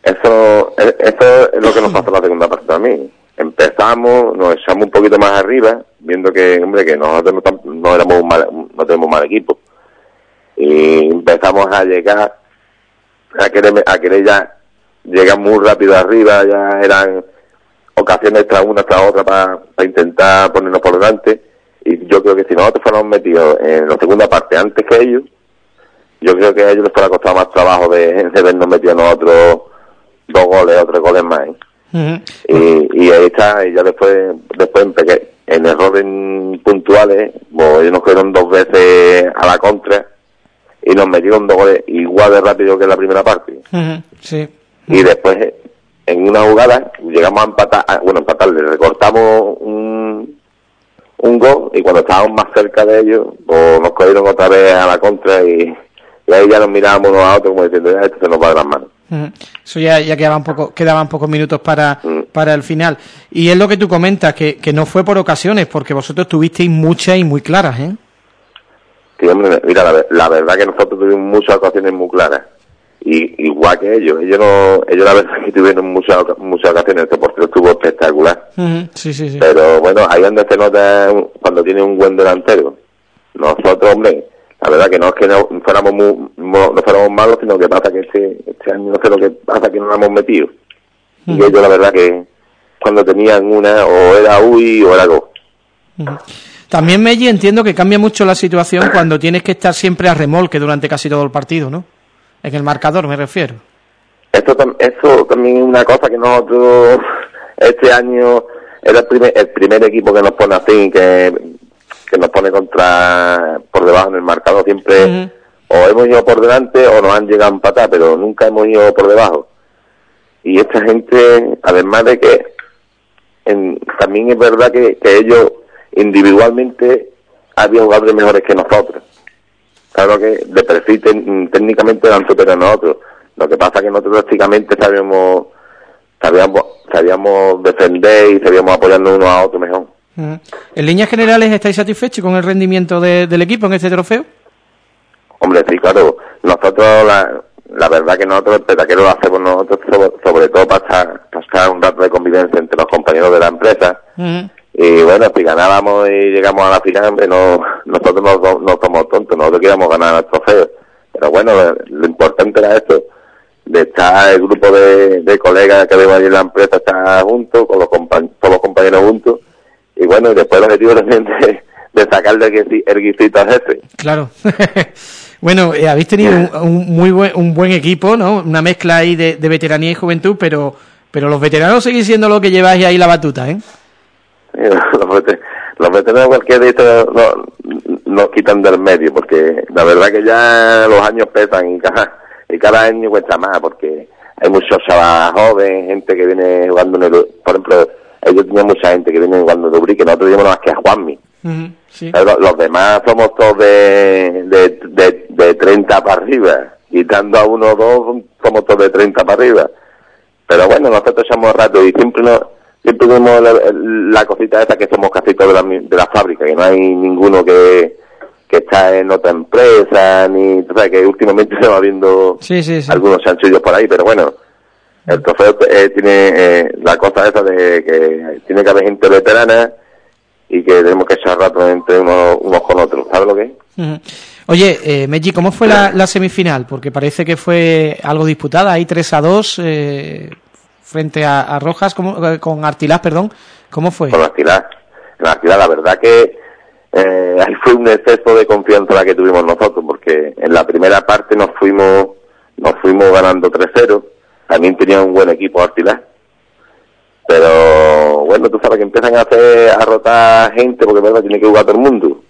Eso, e, eso es lo que nos pasó en la segunda parte también. Empezamos, nos echamos un poquito más arriba, viendo que, hombre, que nosotros no, éramos no tenemos mal equipo. Y empezamos a llegar, a querer, a querer ya llegar muy rápido arriba, ya eran ocasiones tras una tras otra para intentar ponernos por delante y yo creo que si nosotros fuéramos metidos en la segunda parte antes que ellos, yo creo que a ellos les fuera costado más trabajo de, de vernos metidos nosotros dos goles o tres goles más. y, ahí está, y ya después, después en, errores puntuales, pues ellos nos fueron dos veces a la contra y nos metieron dos goles igual de rápido que en la primera parte. sí. Y después, en una jugada, llegamos a empatar, bueno, empatar, le recortamos un, un gol y cuando estábamos más cerca de ellos, pues nos cogieron otra vez a la contra y, ahí ya nos mirábamos unos a otros como diciendo, ya esto se nos va de las manos. Eso ya, ya quedaban, poco, quedaban pocos minutos para, mm. para el final. Y es lo que tú comentas, que, que no fue por ocasiones, porque vosotros tuvisteis muchas y muy claras, ¿eh? Sí, hombre, mira, la, la verdad que nosotros tuvimos muchas ocasiones muy claras y igual que ellos. Ellos no ellos la verdad que tuvieron muchas muchas ocasiones este portero estuvo espectacular. Sí, sí, sí. pero bueno ahí donde se nota cuando tiene un buen delantero nosotros hombre la verdad que no es que no fuéramos no fuéramos malos sino que pasa que este, este año no sé lo que pasa que no nos hemos metido. Y ellos la verdad que cuando tenían una o era uy o era go También, Melli, entiendo que cambia mucho la situación cuando tienes que estar siempre a remolque durante casi todo el partido, ¿no? En el marcador, me refiero. Esto, eso también es una cosa que nosotros este año era el primer, el primer equipo que nos pone así, que, que nos pone contra por debajo en el marcador. Siempre o hemos ido por delante o nos han llegado a empatar, pero nunca hemos ido por debajo. Y esta gente, además de que también es verdad que, que ellos individualmente había jugadores mejores que nosotros. Claro que de perfil técnicamente eran superiores a nosotros. Lo que pasa es que nosotros prácticamente sabíamos, sabíamos, sabíamos defender y sabíamos apoyarnos uno a otro mejor. ¿En líneas generales estáis satisfechos con el rendimiento del equipo en este trofeo? Hombre, sí, claro. Nosotros, la, la verdad que nosotros el petaquero lo hacemos nosotros sobre, todo para estar, un rato de convivencia entre los compañeros de la empresa. Y bueno, si ganábamos y llegamos a la final, no, nosotros no, no somos tontos, nosotros queríamos ganar el trofeo. Pero bueno, lo importante era esto, de estar el grupo de, de colegas que vemos allí en la empresa, estar juntos, con los, todos los compañeros juntos. Y bueno, y después el objetivo también de, de sacarle el guisito al jefe. Claro. bueno, eh, habéis tenido un, muy buen, un buen equipo, ¿no? Una mezcla ahí de, veteranía y juventud, pero pero los veteranos seguís siendo lo que lleváis ahí la batuta, ¿eh? los, veteranos cualquier día nos quitan del medio, porque la verdad que ya los años pesan y cada, y cada año cuesta más, porque hay muchos chavales jóvenes, gente que viene jugando en el, por ejemplo, ellos tenían mucha gente que viene jugando en el que nosotros teníamos más que a Juanmi los, demás somos todos de, de, de, 30 para arriba. Quitando a uno o dos, somos todos de 30 para arriba. Pero bueno, nosotros somos rato y siempre no, siempre tenemos la, cosita esa que somos casi todos de la, de la fábrica, que no hay ninguno que, que está en otra empresa, ni, tú sabes que últimamente se va viendo algunos chanchullos por ahí, pero bueno, el trofeo eh, tiene eh, la cosa esa de que tiene que haber gente veterana, y que tenemos que echar rato entre unos, con otros, ¿sabes lo que es? Oye, eh, Meji, ¿cómo fue la, semifinal? Porque parece que fue algo disputada, ahí 3 a 2 eh, frente a, Rojas, eh, con Artilás, perdón, ¿cómo fue? Con Artilás, con Artilás, la verdad que eh, ahí fue un exceso de confianza la que tuvimos nosotros, porque en la primera parte nos fuimos, nos fuimos ganando 3-0, también tenía un buen equipo Artilás, pero bueno, tú sabes que empiezan a hacer a rotar gente porque verdad tiene que jugar todo el mundo.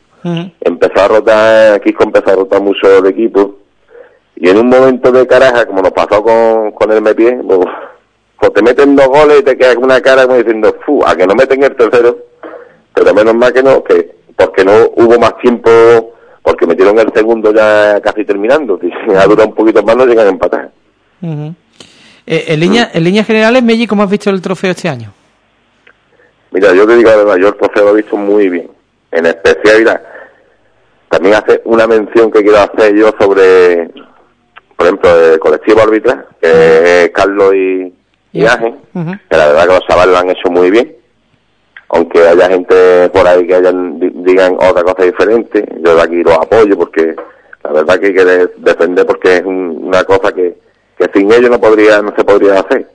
Empezó a rotar, Kiko empezó a rotar mucho el equipo. Y en un momento de caraja, como nos pasó con, con el Metier, pues, pues, te meten dos goles y te quedas con una cara como diciendo, fu, a que no meten el tercero, pero menos mal que no, que porque no hubo más tiempo, porque metieron el segundo ya casi terminando, si ha durado un poquito más no llegan a empatar. Eh, en, línea, en líneas generales, Melli, ¿cómo has visto el trofeo este año? Mira, yo te digo la verdad, yo el trofeo lo he visto muy bien. En especial, mira, también hace una mención que quiero hacer yo sobre, por ejemplo, el colectivo arbitral, que es Carlos y, Ángel, que la verdad que los chavales lo han hecho muy bien. Aunque haya gente por ahí que hayan, digan otra cosa diferente, yo de aquí los apoyo porque la verdad que hay que defender porque es una cosa que que sin ellos no podría no se podría hacer.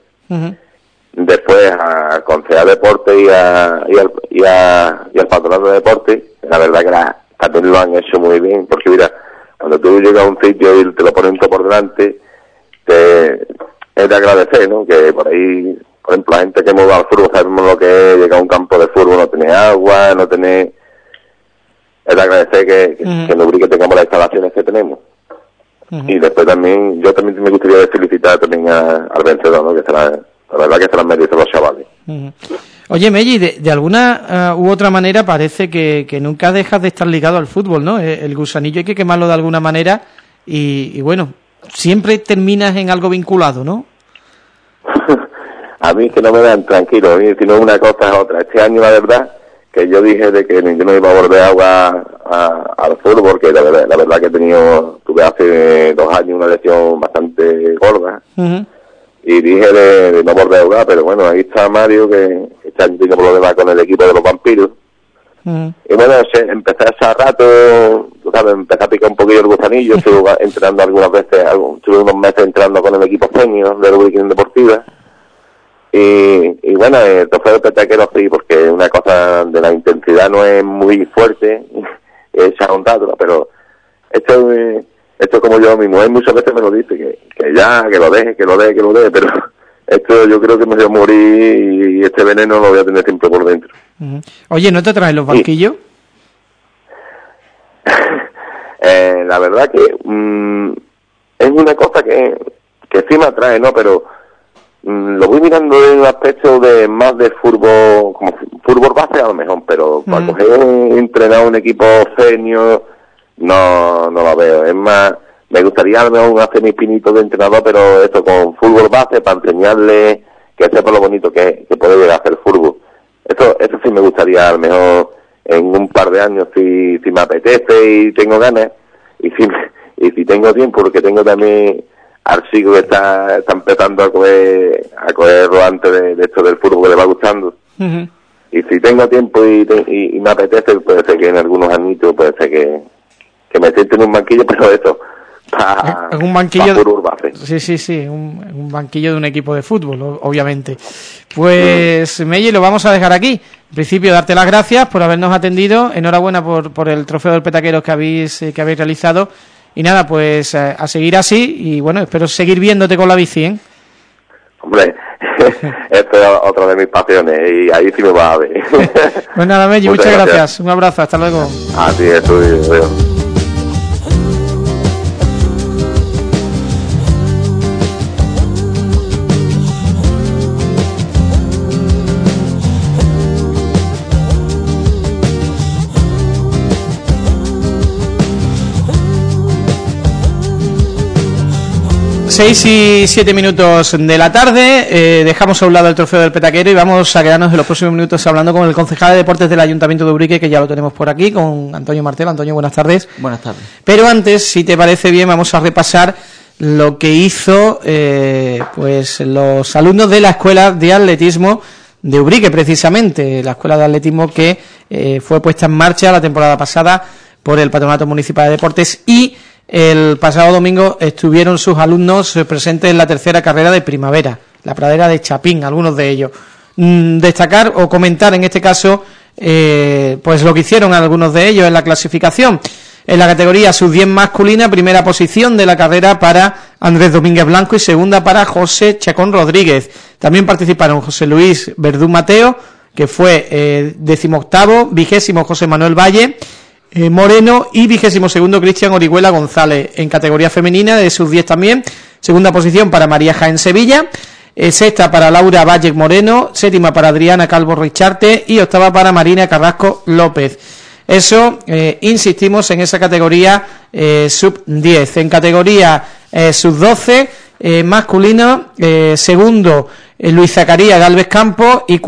Después a concejal deporte y, a, y, al, y, a, y al patronato de deporte, la verdad que la, también lo han hecho muy bien, porque mira, cuando tú llegas a un sitio y te lo ponen todo por delante, te, es de agradecer, ¿no? Que por ahí, por ejemplo, la gente que mueve al fútbol sabemos lo que es llegar a un campo de fútbol, no tener agua, no tener... Es de agradecer que, que, que tengamos las instalaciones que tenemos. Y después también, yo también me gustaría felicitar también al vencedor, ¿no? que la, verdad que se la merecen los chavales. Oye, Melli, de, alguna uh, u otra manera parece que, que, nunca dejas de estar ligado al fútbol, ¿no? Eh, el gusanillo hay que quemarlo de alguna manera y, bueno, siempre terminas en algo vinculado, ¿no? a mí que no me dan tranquilo, si no una cosa es otra. Este año, la verdad, que yo dije de que yo no iba a volver agua al fútbol, porque la verdad, la verdad que he tenido, tuve hace dos años una lesión bastante gorda, y dije de, no volver a jugar, pero bueno, ahí está Mario, que está tiene problemas con el equipo de los vampiros, y bueno, empecé hace rato, sabes, empecé a picar un poquillo el gusanillo, estuve entrenando algunas veces, estuve unos meses entrenando con el equipo senior de la Weekend Deportiva, Y, bueno, el trofeo de petaquero sí, porque una cosa de la intensidad no es muy fuerte, es agotado, pero esto, esto como yo, mi mujer muchas veces me lo dice, que, que ya, que lo deje, que lo deje, que lo deje, pero esto yo creo que me voy a morir y este veneno lo voy a tener siempre por dentro. Oye, ¿no te traes los banquillos? eh, la verdad que mm, es una cosa que, que sí me atrae, ¿no? Pero mm, lo voy mirando en un aspecto de más de fútbol, como fútbol base a lo mejor, pero para coger un, entrenar un equipo senior no, no lo veo. Es más, me gustaría a lo mejor hacer mis pinitos de entrenador, pero eso con fútbol base para enseñarle que sepa lo bonito que, que puede llegar a hacer fútbol. Eso, eso sí me gustaría a lo mejor en un par de años si, si me apetece y tengo ganas y si, y si tengo tiempo, porque tengo también al chico que está, está empezando a coger, a cogerlo antes de, esto del fútbol que le va gustando. Y si tengo tiempo y, y, me apetece, puede ser que en algunos añitos, puede ser que, que me siente en un banquillo, pero eso, en un banquillo de, sí sí sí un, un, banquillo de un equipo de fútbol obviamente pues mm. lo vamos a dejar aquí en principio darte las gracias por habernos atendido. Enhorabuena por, por el trofeo del petaquero que habéis eh, que habéis realizado. Y nada pues a, a, seguir así y bueno espero seguir viéndote con la bici ¿eh? hombre esto es otra de mis pasiones y ahí sí me va a ver. Pues nada Melli muchas, gracias. un abrazo hasta luego. Así es Seis y siete minutos de la tarde, eh, dejamos a un lado el trofeo del petaquero y vamos a quedarnos en los próximos minutos hablando con el concejal de deportes del Ayuntamiento de Ubrique, que ya lo tenemos por aquí, con Antonio Martel. Antonio, buenas tardes. Buenas tardes. Pero antes, si te parece bien, vamos a repasar lo que hizo eh, pues los alumnos de la Escuela de Atletismo de Ubrique, precisamente, la Escuela de Atletismo que eh, fue puesta en marcha la temporada pasada por el Patronato Municipal de Deportes y el pasado domingo estuvieron sus alumnos presentes en la tercera carrera de primavera, la pradera de Chapín, algunos de ellos. Mm, destacar o comentar en este caso eh, pues lo que hicieron algunos de ellos en la clasificación. En la categoría sub-10 masculina, primera posición de la carrera para Andrés Domínguez Blanco y segunda para José Chacón Rodríguez. También participaron José Luis Verdú Mateo, que fue eh, decimoctavo, vigésimo José Manuel Valle, eh, Moreno y vigésimo segundo Cristian Orihuela González en categoría femenina de sus 10 también. Segunda posición para María Jaén Sevilla. Eh, sexta para Laura Valle Moreno. Séptima para Adriana Calvo Richarte. Y octava para Marina Carrasco López. Eso, eh, insistimos en esa categoría sub 10 en categoría sub 12 masculino segundo Luis Zacarías Galvez Campo y,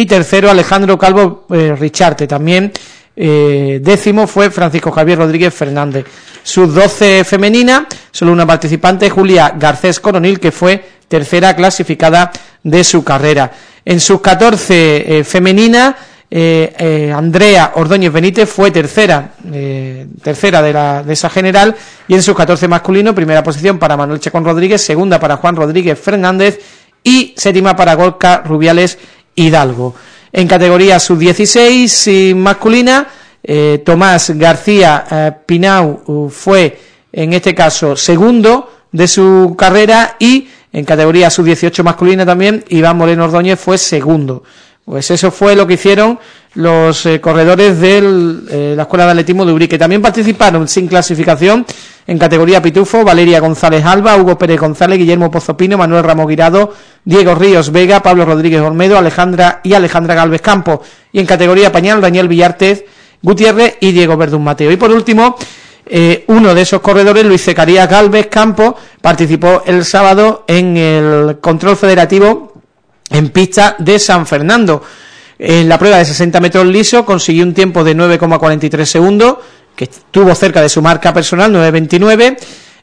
y tercero Alejandro Calvo Richarte también eh, décimo fue Francisco Javier Rodríguez Fernández. Sus 12 femenina, solo una participante, Julia Garcés Coronil, que fue tercera clasificada de su carrera. En sus 14 eh, femenina, eh, Andrea Ordóñez Benítez fue tercera, tercera de, la, de esa general, y en sus 14 masculino, primera posición para Manuel Chacón Rodríguez, segunda para Juan Rodríguez Fernández y séptima para Gorka Rubiales Hidalgo. En categoría sub-16 masculina, eh, Tomás García eh, Pinau uh, fue, en este caso, segundo de su carrera y en categoría sub-18 masculina también, Iván Moreno Ordóñez fue segundo. Pues eso fue lo que hicieron los eh, corredores de eh, la Escuela de Atletismo de Urique. También participaron sin clasificación en categoría Pitufo, Valeria González Alba, Hugo Pérez González, Guillermo Pozopino, Manuel Ramos Guirado, Diego Ríos Vega, Pablo Rodríguez Olmedo, Alejandra y Alejandra Galvez Campos. Y en categoría Pañal, Daniel Villartez Gutiérrez y Diego Verdún Mateo. Y por último, eh, uno de esos corredores, Luis Zecarías Galvez Campos, participó el sábado en el control federativo en pista de San Fernando. En la prueba de 60 metros liso consiguió un tiempo de 9,43 segundos, que estuvo cerca de su marca personal, 9,29.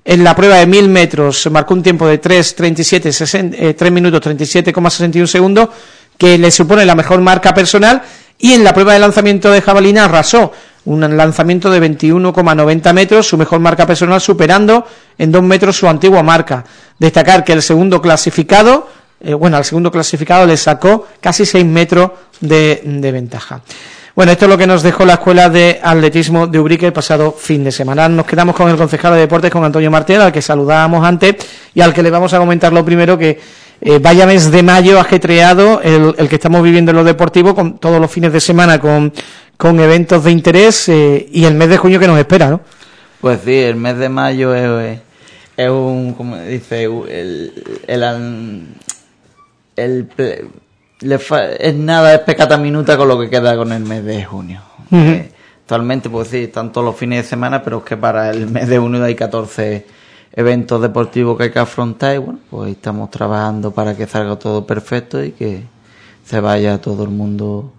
En la prueba de 1000 metros marcó un tiempo de 3,37, eh, 3 minutos 37,61 segundos, que le supone la mejor marca personal. Y en la prueba de lanzamiento de jabalina arrasó un lanzamiento de 21,90 metros, su mejor marca personal, superando en 2 metros su antigua marca. Destacar que el segundo clasificado eh, bueno, al segundo clasificado le sacó casi 6 metros de, de ventaja. Bueno, esto es lo que nos dejó la Escuela de Atletismo de Ubrique el pasado fin de semana. Nos quedamos con el concejal de Deportes, con Antonio Martel, al que saludábamos antes y al que le vamos a comentar lo primero que eh, vaya mes de mayo ajetreado el, el, que estamos viviendo en lo deportivo, con todos los fines de semana con, con eventos de interés eh, y el mes de junio que nos espera, ¿no? Pues sí, el mes de mayo es, es un, como dice, el, el, el, es nada, es pecata minuta con lo que queda con el mes de junio. Eh, actualmente, pues sí, están todos los fines de semana, pero es que para el mes de junio hay 14 eventos deportivos que hay que afrontar y bueno, pues estamos trabajando para que salga todo perfecto y que se vaya todo el mundo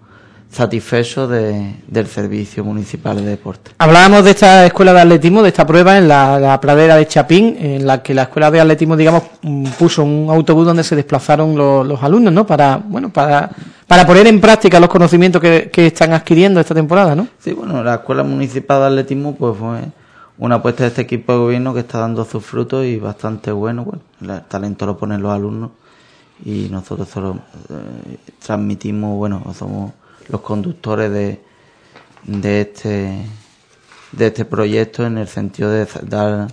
satisfecho de, del servicio municipal de deporte. Hablábamos de esta escuela de atletismo, de esta prueba en la, pradera de Chapín, en la que la escuela de atletismo, digamos, mm, puso un autobús donde se desplazaron los, los alumnos, ¿no? Para, bueno, para, para poner en práctica los conocimientos que, que, están adquiriendo esta temporada, ¿no? Sí, bueno, la escuela municipal de atletismo, pues fue una apuesta de este equipo de gobierno que está dando sus frutos y bastante bueno, bueno, el talento lo ponen los alumnos y nosotros solo eh, transmitimos, bueno, somos los conductores de, este de este proyecto en el sentido de dar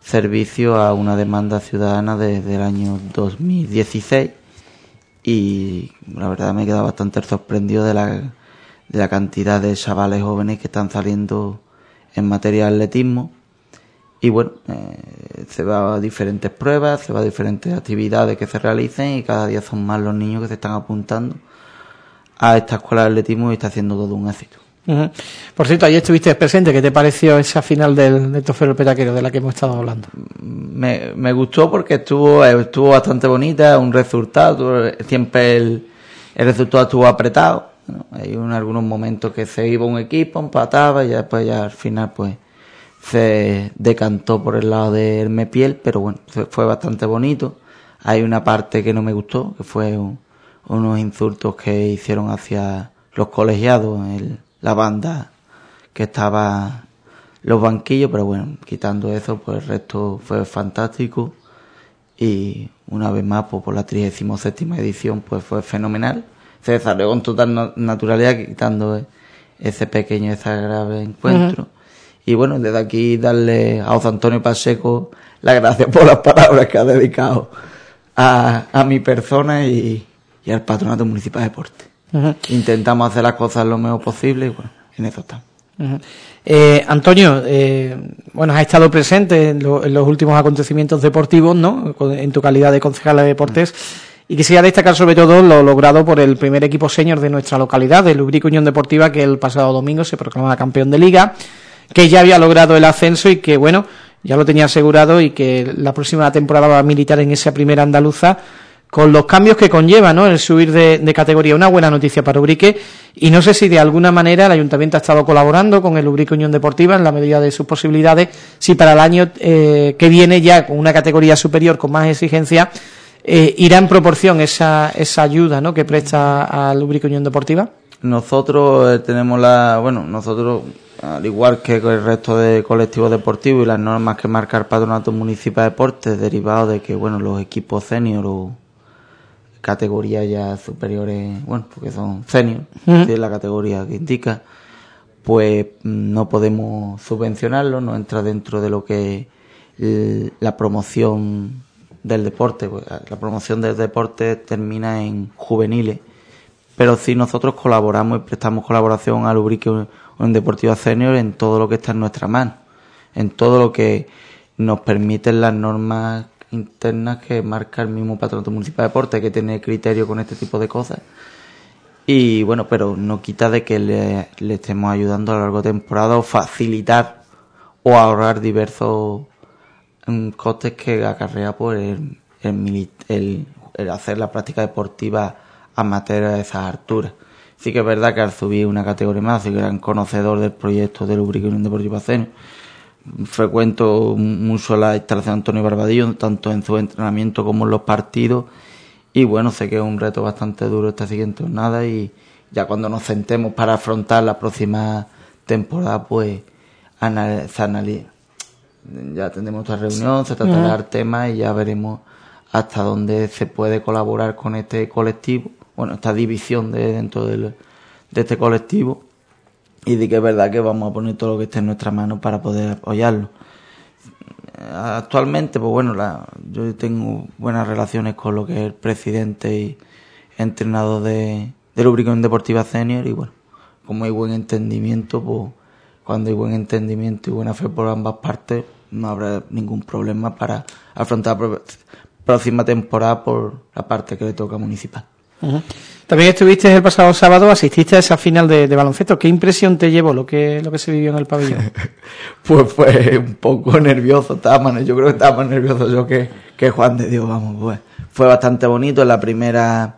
servicio a una demanda ciudadana desde el año 2016 y la verdad me he quedado bastante sorprendido de la, de la cantidad de chavales jóvenes que están saliendo en materia de atletismo. Y bueno, eh, se va a diferentes pruebas, se va a diferentes actividades que se realicen y cada día son más los niños que se están apuntando a esta escuela de atletismo y está haciendo todo un éxito. Por cierto, ayer estuviste presente, ¿qué te pareció esa final del, del Tofero Petaquero de la que hemos estado hablando? Me, me gustó porque estuvo estuvo bastante bonita, un resultado, siempre el, el resultado estuvo apretado. Hay un, algunos momentos que se iba un equipo, empataba y después ya al final pues se decantó por el lado del Mepiel, pero bueno, fue bastante bonito. Hay una parte que no me gustó, que fue un, unos insultos que hicieron hacia los colegiados, el, la banda que estaba los banquillos, pero bueno, quitando eso, pues el resto fue fantástico y una vez más, pues por la 37 edición, pues fue fenomenal. Se desarrolló con total naturalidad, quitando ese pequeño, ese grave encuentro. Y bueno, desde aquí darle a José Antonio Paseco las gracias por las palabras que ha dedicado a, a mi persona y, y al Patronato Municipal de Deporte. Intentamos hacer las cosas lo mejor posible y bueno, en eso estamos. eh, Antonio, eh, bueno, has estado presente en, los últimos acontecimientos deportivos, ¿no? En tu calidad de concejal de deportes. Y quisiera destacar sobre todo lo logrado por el primer equipo senior de nuestra localidad, el Ubrico Unión Deportiva, que el pasado domingo se proclamaba campeón de liga, que ya había logrado el ascenso y que, bueno, ya lo tenía asegurado y que la próxima temporada va a militar en esa primera andaluza con los cambios que conlleva ¿no? el subir de, de, categoría. Una buena noticia para Ubrique y no sé si de alguna manera el Ayuntamiento ha estado colaborando con el Ubrique Unión Deportiva en la medida de sus posibilidades, si para el año eh, que viene ya con una categoría superior, con más exigencia, eh, irá en proporción esa, esa ayuda ¿no? que presta al Ubrique Unión Deportiva. Nosotros eh, tenemos la, bueno, nosotros al igual que el resto de colectivos deportivos y las normas que marca el Patronato Municipal de Deportes, derivado de que, bueno, los equipos senior o categorías ya superiores, bueno, porque son senior, es la categoría que indica, pues no podemos subvencionarlo, no entra dentro de lo que la promoción del deporte, pues, la promoción del deporte termina en juveniles, pero si nosotros colaboramos y prestamos colaboración al Ubrique un Deportiva Senior en todo lo que está en nuestra mano, en todo lo que nos permiten las normas internas que marca el mismo Patronato Municipal de Deporte, que tiene criterio con este tipo de cosas. Y bueno, pero no quita de que le, estemos ayudando a lo largo de temporada o facilitar o ahorrar diversos um, costes que acarrea por el, el, hacer la práctica deportiva amateur a esas alturas. Sí que es verdad que al subir una categoría más, soy gran conocedor del proyecto del Unión Deportivo Acenio, frecuento mucho la instalación de Antonio Barbadillo, tanto en su entrenamiento como en los partidos. Y bueno, sé que es un reto bastante duro esta siguiente jornada y ya cuando nos sentemos para afrontar la próxima temporada, pues analizar, ya tendremos otra reunión, se tratará el tema y ya veremos hasta dónde se puede colaborar con este colectivo, bueno, esta división de dentro del, de este colectivo y de que es verdad que vamos a poner todo lo que esté en nuestra mano para poder apoyarlo. Actualmente, pues bueno, yo tengo buenas relaciones con lo que es el presidente y entrenador de, de Lubricón Deportiva Senior y bueno, como hay buen entendimiento, pues cuando hay buen entendimiento y buena fe por ambas partes, no habrá ningún problema para afrontar la próxima temporada por la parte que le toca municipal. También estuviste el pasado sábado, asististe a esa final de, baloncesto. ¿Qué impresión te llevó lo que, lo que se vivió en el pabellón? pues fue un poco nervioso, estaba yo creo que estaba más nervioso yo que, que Juan de Dios, vamos, pues fue bastante bonito en la primera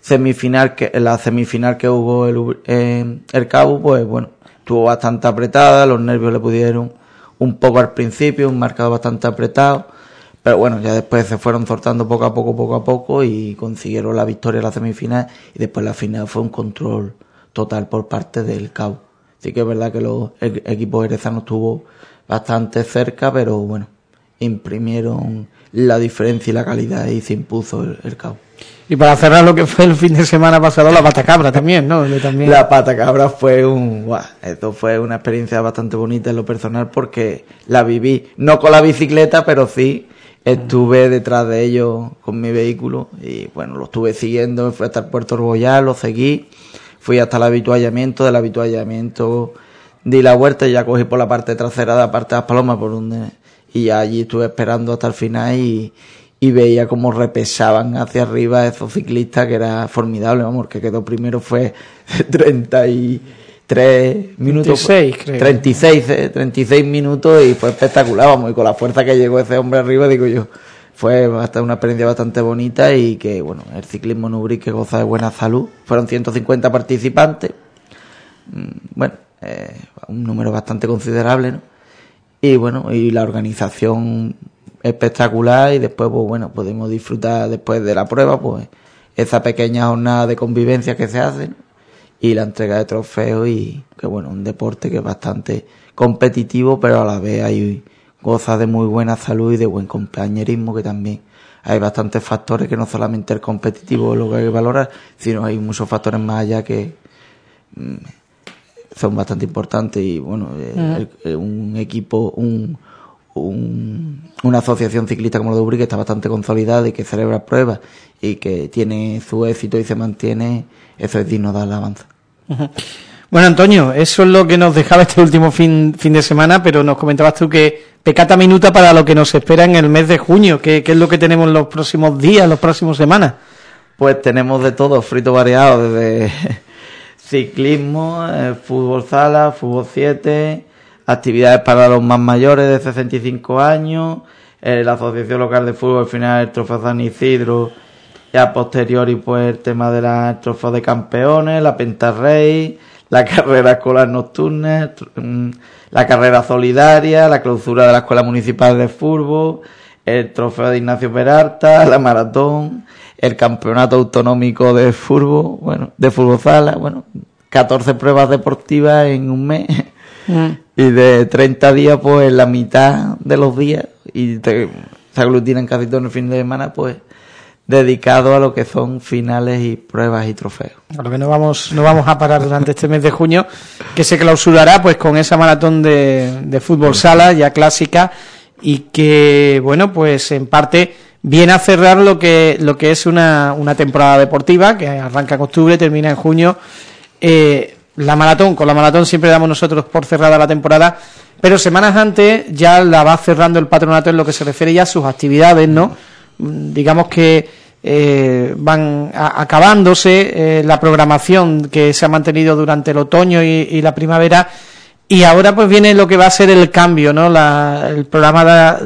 semifinal que en la semifinal que hubo el, eh, el Cabo, pues bueno, estuvo bastante apretada, los nervios le pudieron un poco al principio, un marcado bastante apretado pero bueno, ya después se fueron sortando poco a poco, poco a poco y consiguieron la victoria en la semifinal y después la final fue un control total por parte del CAU. Así que es verdad que los equipos erezanos estuvo bastante cerca, pero bueno, imprimieron la diferencia y la calidad y se impuso el, CAU. Y para cerrar lo que fue el fin de semana pasado, la pata cabra también, ¿no? También... La pata cabra fue un... Guau, esto fue una experiencia bastante bonita en lo personal porque la viví, no con la bicicleta, pero sí Estuve detrás de ellos con mi vehículo y bueno, lo estuve siguiendo, fui hasta el puerto Orboyal, lo seguí, fui hasta el habituallamiento, del habituallamiento di la vuelta y ya cogí por la parte trasera de la parte de las palomas por donde y allí estuve esperando hasta el final y, y veía cómo repesaban hacia arriba esos ciclistas que era formidable, vamos, que quedó primero fue 30 y 3 minutos. 36, creo. 36, 36 minutos y fue espectacular, vamos, y con la fuerza que llegó ese hombre arriba, digo yo, fue hasta una experiencia bastante bonita y que, bueno, el ciclismo Nubri que goza de buena salud. Fueron 150 participantes, mm, bueno, eh, un número bastante considerable, ¿no? Y bueno, y la organización espectacular y después, pues bueno, podemos disfrutar después de la prueba, pues esa pequeña jornada de convivencia que se hace, y la entrega de trofeos y que bueno, un deporte que es bastante competitivo, pero a la vez hay goza de muy buena salud y de buen compañerismo que también hay bastantes factores que no solamente el competitivo es lo que hay que valorar, sino hay muchos factores más allá que mm, son bastante importantes y bueno, eh, eh, un equipo, un, una asociación ciclista como la de Ubri que está bastante consolidada y que celebra pruebas y que tiene su éxito y se mantiene, eso es digno de alabanza. Bueno, Antonio, eso es lo que nos dejaba este último fin, fin de semana, pero nos comentabas tú que pecata minuta para lo que nos espera en el mes de junio. ¿Qué, es lo que tenemos en los próximos días, los próximos semanas? Pues tenemos de todo, frito variado, desde ciclismo, eh, fútbol sala, fútbol 7, actividades para los más mayores de 65 años, eh, la Asociación Local de Fútbol, al final el Trofeo San Isidro, y a posteriori pues el tema de la trofeo de campeones, la Pentarrey, la carrera escolar nocturna, mm, la carrera solidaria, la clausura de la Escuela Municipal de Fútbol, el trofeo de Ignacio Peralta, la maratón, el campeonato autonómico de fútbol, bueno, de fútbol sala, bueno, 14 pruebas deportivas en un mes. Mm. Y de 30 días, pues la mitad de los días, y se aglutinan casi todo el fin de semana, pues dedicado a lo que son finales y pruebas y trofeos. A lo que no vamos, no vamos a parar durante este mes de junio, que se clausurará pues con esa maratón de, de fútbol sala ya clásica y que, bueno, pues en parte viene a cerrar lo que, lo que es una, una temporada deportiva que arranca en octubre, termina en junio. Eh, la maratón, con la maratón siempre damos nosotros por cerrada la temporada, pero semanas antes ya la va cerrando el patronato en lo que se refiere ya a sus actividades, ¿no? Digamos que eh, van acabándose eh, la programación que se ha mantenido durante el otoño y, la primavera y ahora pues viene lo que va a ser el cambio, ¿no? el programa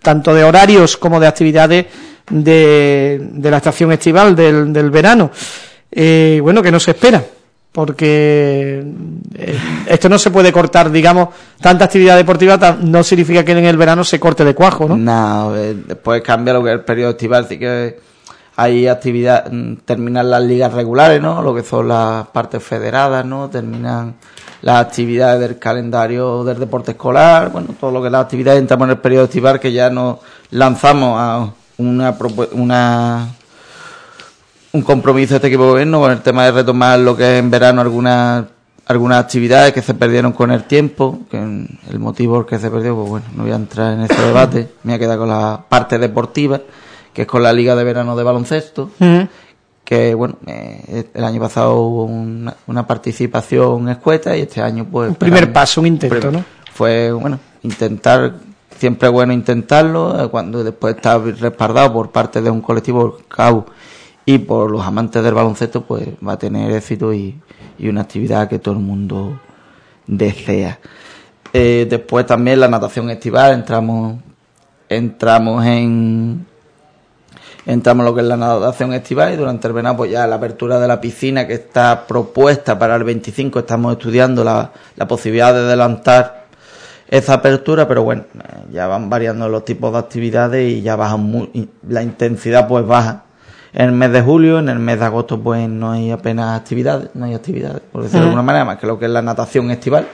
tanto de horarios como de actividades de, la estación estival del, del verano. Eh, bueno, que nos espera? Porque esto no se puede cortar, digamos, tanta actividad deportiva no significa que en el verano se corte de cuajo, ¿no? No, después cambia lo que es el periodo estival, así que hay actividad, mm, terminan las ligas regulares, ¿no? Lo que son las partes federadas, ¿no? Terminan las actividades del calendario del deporte escolar, bueno, todo lo que es la actividad entramos en el periodo estival que ya nos lanzamos a una, una un compromiso de este equipo de gobierno con el tema de retomar lo que es en verano algunas algunas actividades que se perdieron con el tiempo, que el motivo por que se perdió, pues bueno, no voy a entrar en ese debate, me voy a quedar con la parte deportiva, que es con la Liga de Verano de Baloncesto, que bueno, eh, el año pasado hubo una, participación escueta y este año pues... Un primer paso, un intento, ¿no? Fue, bueno, intentar, siempre es bueno intentarlo, eh, cuando después está respaldado por parte de un colectivo CAU y por los amantes del baloncesto, pues va a tener éxito y, una actividad que todo el mundo desea. Eh, después también la natación estival, entramos, entramos en entramos en lo que es la natación estival y durante el verano pues ya la apertura de la piscina que está propuesta para el 25 estamos estudiando la, la posibilidad de adelantar esa apertura pero bueno ya van variando los tipos de actividades y ya baja muy, la intensidad pues baja en el mes de julio, en el mes de agosto pues no hay apenas actividades, no hay actividades, por decirlo de alguna manera, más que lo que es la natación estival.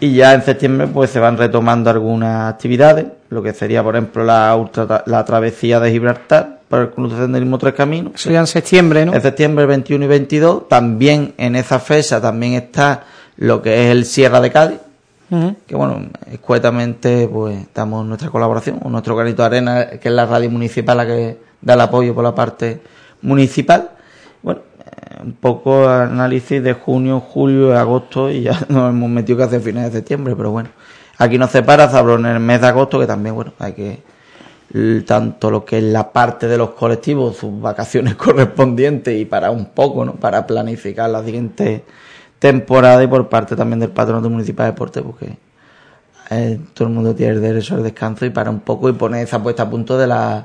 Y ya en septiembre pues se van retomando algunas actividades, lo que sería por ejemplo la la travesía de Gibraltar para el Club de Senderismo Tres Caminos. Eso ya en septiembre, ¿no? En septiembre 21 y 22. También en esa fecha también está lo que es el Sierra de Cádiz, que bueno, escuetamente pues damos nuestra colaboración, nuestro granito de arena, que es la radio municipal la que da apoyo por la parte municipal. Bueno, eh, un poco análisis de junio, julio, agosto y ya nos hemos metido casi a finales de septiembre, pero bueno, aquí nos separa, hablo en el mes de agosto que también, bueno, hay que tanto lo que es la parte de los colectivos, sus vacaciones correspondientes y para un poco, ¿no? Para planificar la siguiente temporada y por parte también del patronato municipal de deporte, porque eh, todo el mundo tiene el derecho al descanso y para un poco y poner esa puesta a punto de la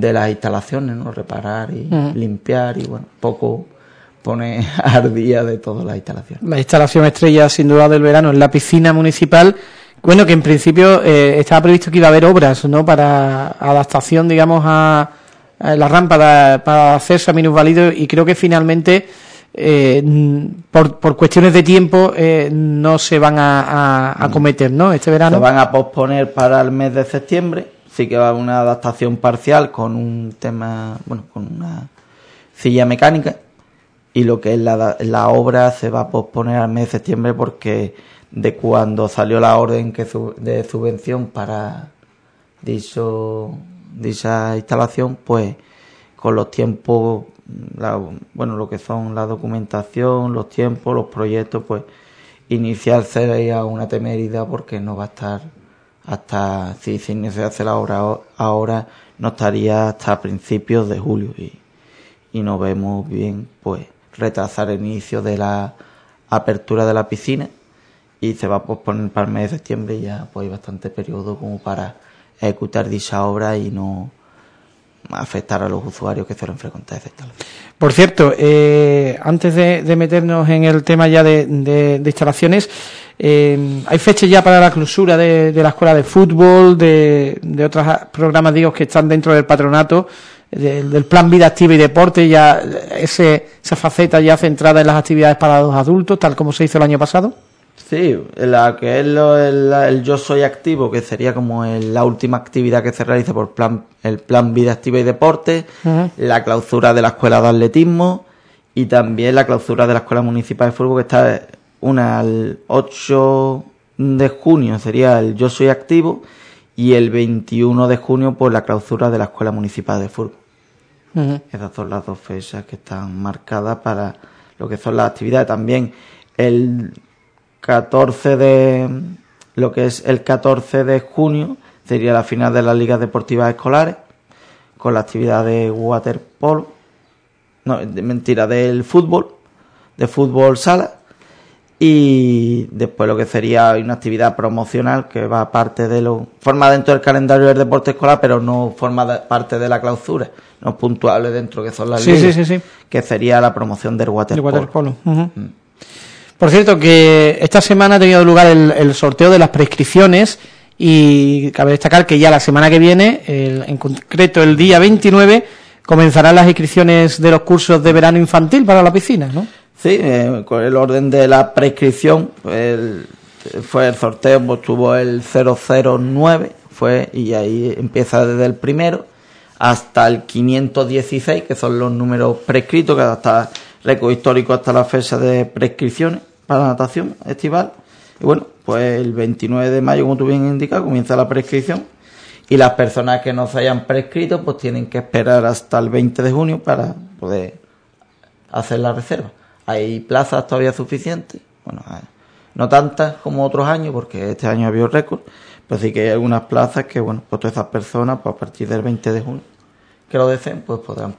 de las instalaciones, ¿no? Reparar y limpiar y bueno, poco pone al día de todas las instalaciones. La instalación estrella, sin duda, del verano es la piscina municipal. Bueno, que en principio eh, estaba previsto que iba a haber obras, ¿no? Para adaptación, digamos, a, la rampa para acceso a minusválidos y creo que finalmente, eh, por, por, cuestiones de tiempo, eh, no se van a, a, a, cometer, ¿no? Este verano. Se van a posponer para el mes de septiembre sí que va a una adaptación parcial con un tema, bueno, con una silla mecánica y lo que es la, la obra se va a posponer al mes de septiembre porque de cuando salió la orden de subvención para dicho, dicha instalación, pues con los tiempos, bueno, lo que son la documentación, los tiempos, los proyectos, pues iniciar sería una temeridad porque no va a estar hasta si se hace la obra ahora no estaría hasta principios de julio. Y, y nos vemos bien pues retrasar el inicio de la apertura de la piscina y se va a posponer para el mes de septiembre y ya pues hay bastante periodo como para ejecutar dicha obra y no afectar a los usuarios que suelen frecuentar ese Por cierto, eh, antes de, meternos en el tema ya de, de instalaciones, eh, hay fechas ya para la clausura de, la escuela de fútbol, de, otros programas, digo, que están dentro del patronato, del, plan Vida Activa y Deporte, ya ese, esa faceta ya centrada en las actividades para los adultos, tal como se hizo el año pasado. Sí, la que es el, Yo Soy Activo, que sería como la última actividad que se realiza por plan, el plan Vida Activa y Deporte, la clausura de la escuela de atletismo y también la clausura de la escuela municipal de fútbol que está una al 8 de junio sería el Yo Soy Activo y el 21 de junio por la clausura de la Escuela Municipal de Fútbol. Esas son las dos fechas que están marcadas para lo que son las actividades. También el 14 de lo que es el 14 de junio sería la final de las ligas deportivas escolares con la actividad de waterpolo, no, de mentira, del fútbol, de fútbol sala y después lo que sería una actividad promocional que va parte de lo forma dentro del calendario del deporte escolar pero no forma parte de la clausura no es puntuable dentro que son las sí, sí, sí, que sería la promoción del waterpolo, mm. por cierto que esta semana ha tenido lugar el, sorteo de las prescripciones y cabe destacar que ya la semana que viene en concreto el día 29 comenzarán las inscripciones de los cursos de verano infantil para la piscina ¿no? Sí, eh, con el orden de la prescripción, fue el sorteo, pues tuvo el 009, fue, y ahí empieza desde el primero, hasta el 516, que son los números prescritos, que hasta récord histórico hasta la fecha de prescripciones para la natación estival. Y bueno, pues el 29 de mayo, como tú bien indicas, comienza la prescripción y las personas que no se hayan prescrito pues tienen que esperar hasta el 20 de junio para poder hacer la reserva. Hay plazas todavía suficientes, bueno, no tantas como otros años porque este año ha habido récord, pero sí que hay algunas plazas que, bueno, pues todas esas personas pues a partir del 20 de junio que lo deseen pues podrán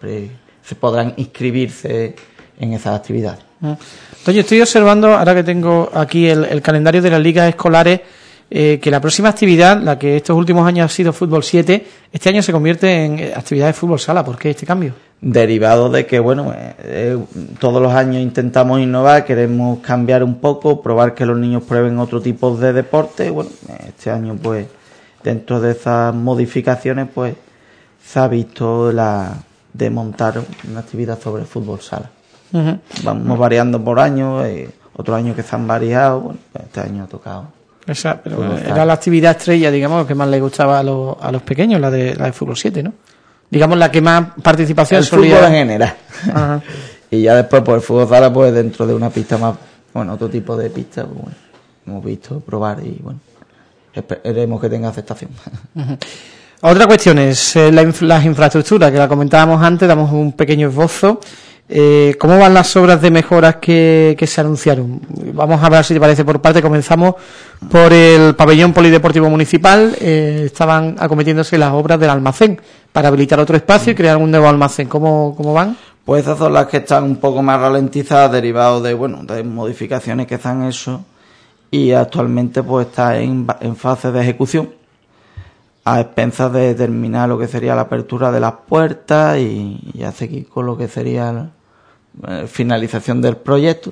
se podrán inscribirse en esas actividades. Entonces estoy observando, ahora que tengo aquí el calendario de las ligas escolares, eh, que la próxima actividad, la que estos últimos años ha sido fútbol 7, este año se convierte en eh, actividad de fútbol sala. ¿Por qué este cambio? Derivado de que, bueno, eh, todos los años intentamos innovar, queremos cambiar un poco, probar que los niños prueben otro tipo de deporte. Bueno, este año, pues, dentro de esas modificaciones, pues, se ha visto la de montar una actividad sobre fútbol sala. Vamos variando por año, otros años que se han variado, bueno, este año ha tocado esa, pero era la actividad estrella, digamos, que más le gustaba a los, a los pequeños, la de, la de fútbol 7, ¿no? Digamos, la que más participación el fútbol en general. y ya después, pues el fútbol sala, pues dentro de una pista más, bueno, otro tipo de pista, pues bueno, hemos visto probar y bueno, esperemos que tenga aceptación. Otra cuestión es eh, las infraestructuras, que la comentábamos antes, damos un pequeño esbozo. Eh, ¿Cómo van las obras de mejoras que, se anunciaron? Vamos a ver si te parece por parte. Comenzamos por el pabellón polideportivo municipal. Eh, estaban acometiéndose las obras del almacén para habilitar otro espacio y crear un nuevo almacén. ¿Cómo, cómo van? Pues esas son las que están un poco más ralentizadas, derivados de bueno de modificaciones que se han hecho y actualmente pues está en, en fase de ejecución a expensas de terminar lo que sería la apertura de las puertas y, seguir con lo que sería eh, finalización del proyecto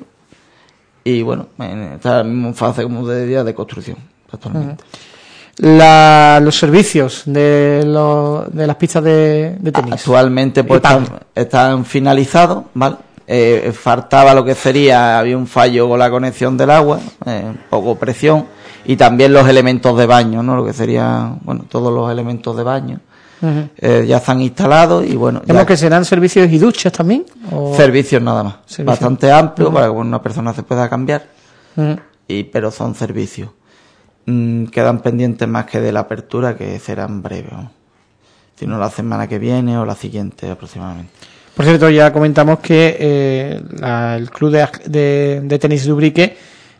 y bueno, está en fase como de día de construcción actualmente. los servicios de, de las pistas de, tenis. Actualmente pues están, finalizados, ¿vale? Eh, faltaba lo que sería, había un fallo con la conexión del agua, eh, poco presión, y también los elementos de baño, ¿no? Lo que sería, bueno, todos los elementos de baño eh, ya están instalados y bueno. ¿Tenemos que serán servicios y duchas también? Servicios nada más. Bastante amplio para que una persona se pueda cambiar. y Pero son servicios. Mm, quedan pendientes más que de la apertura que serán breves. Si no la semana que viene o la siguiente aproximadamente. Por cierto, ya comentamos que eh, el club de, de, de tenis Dubrique,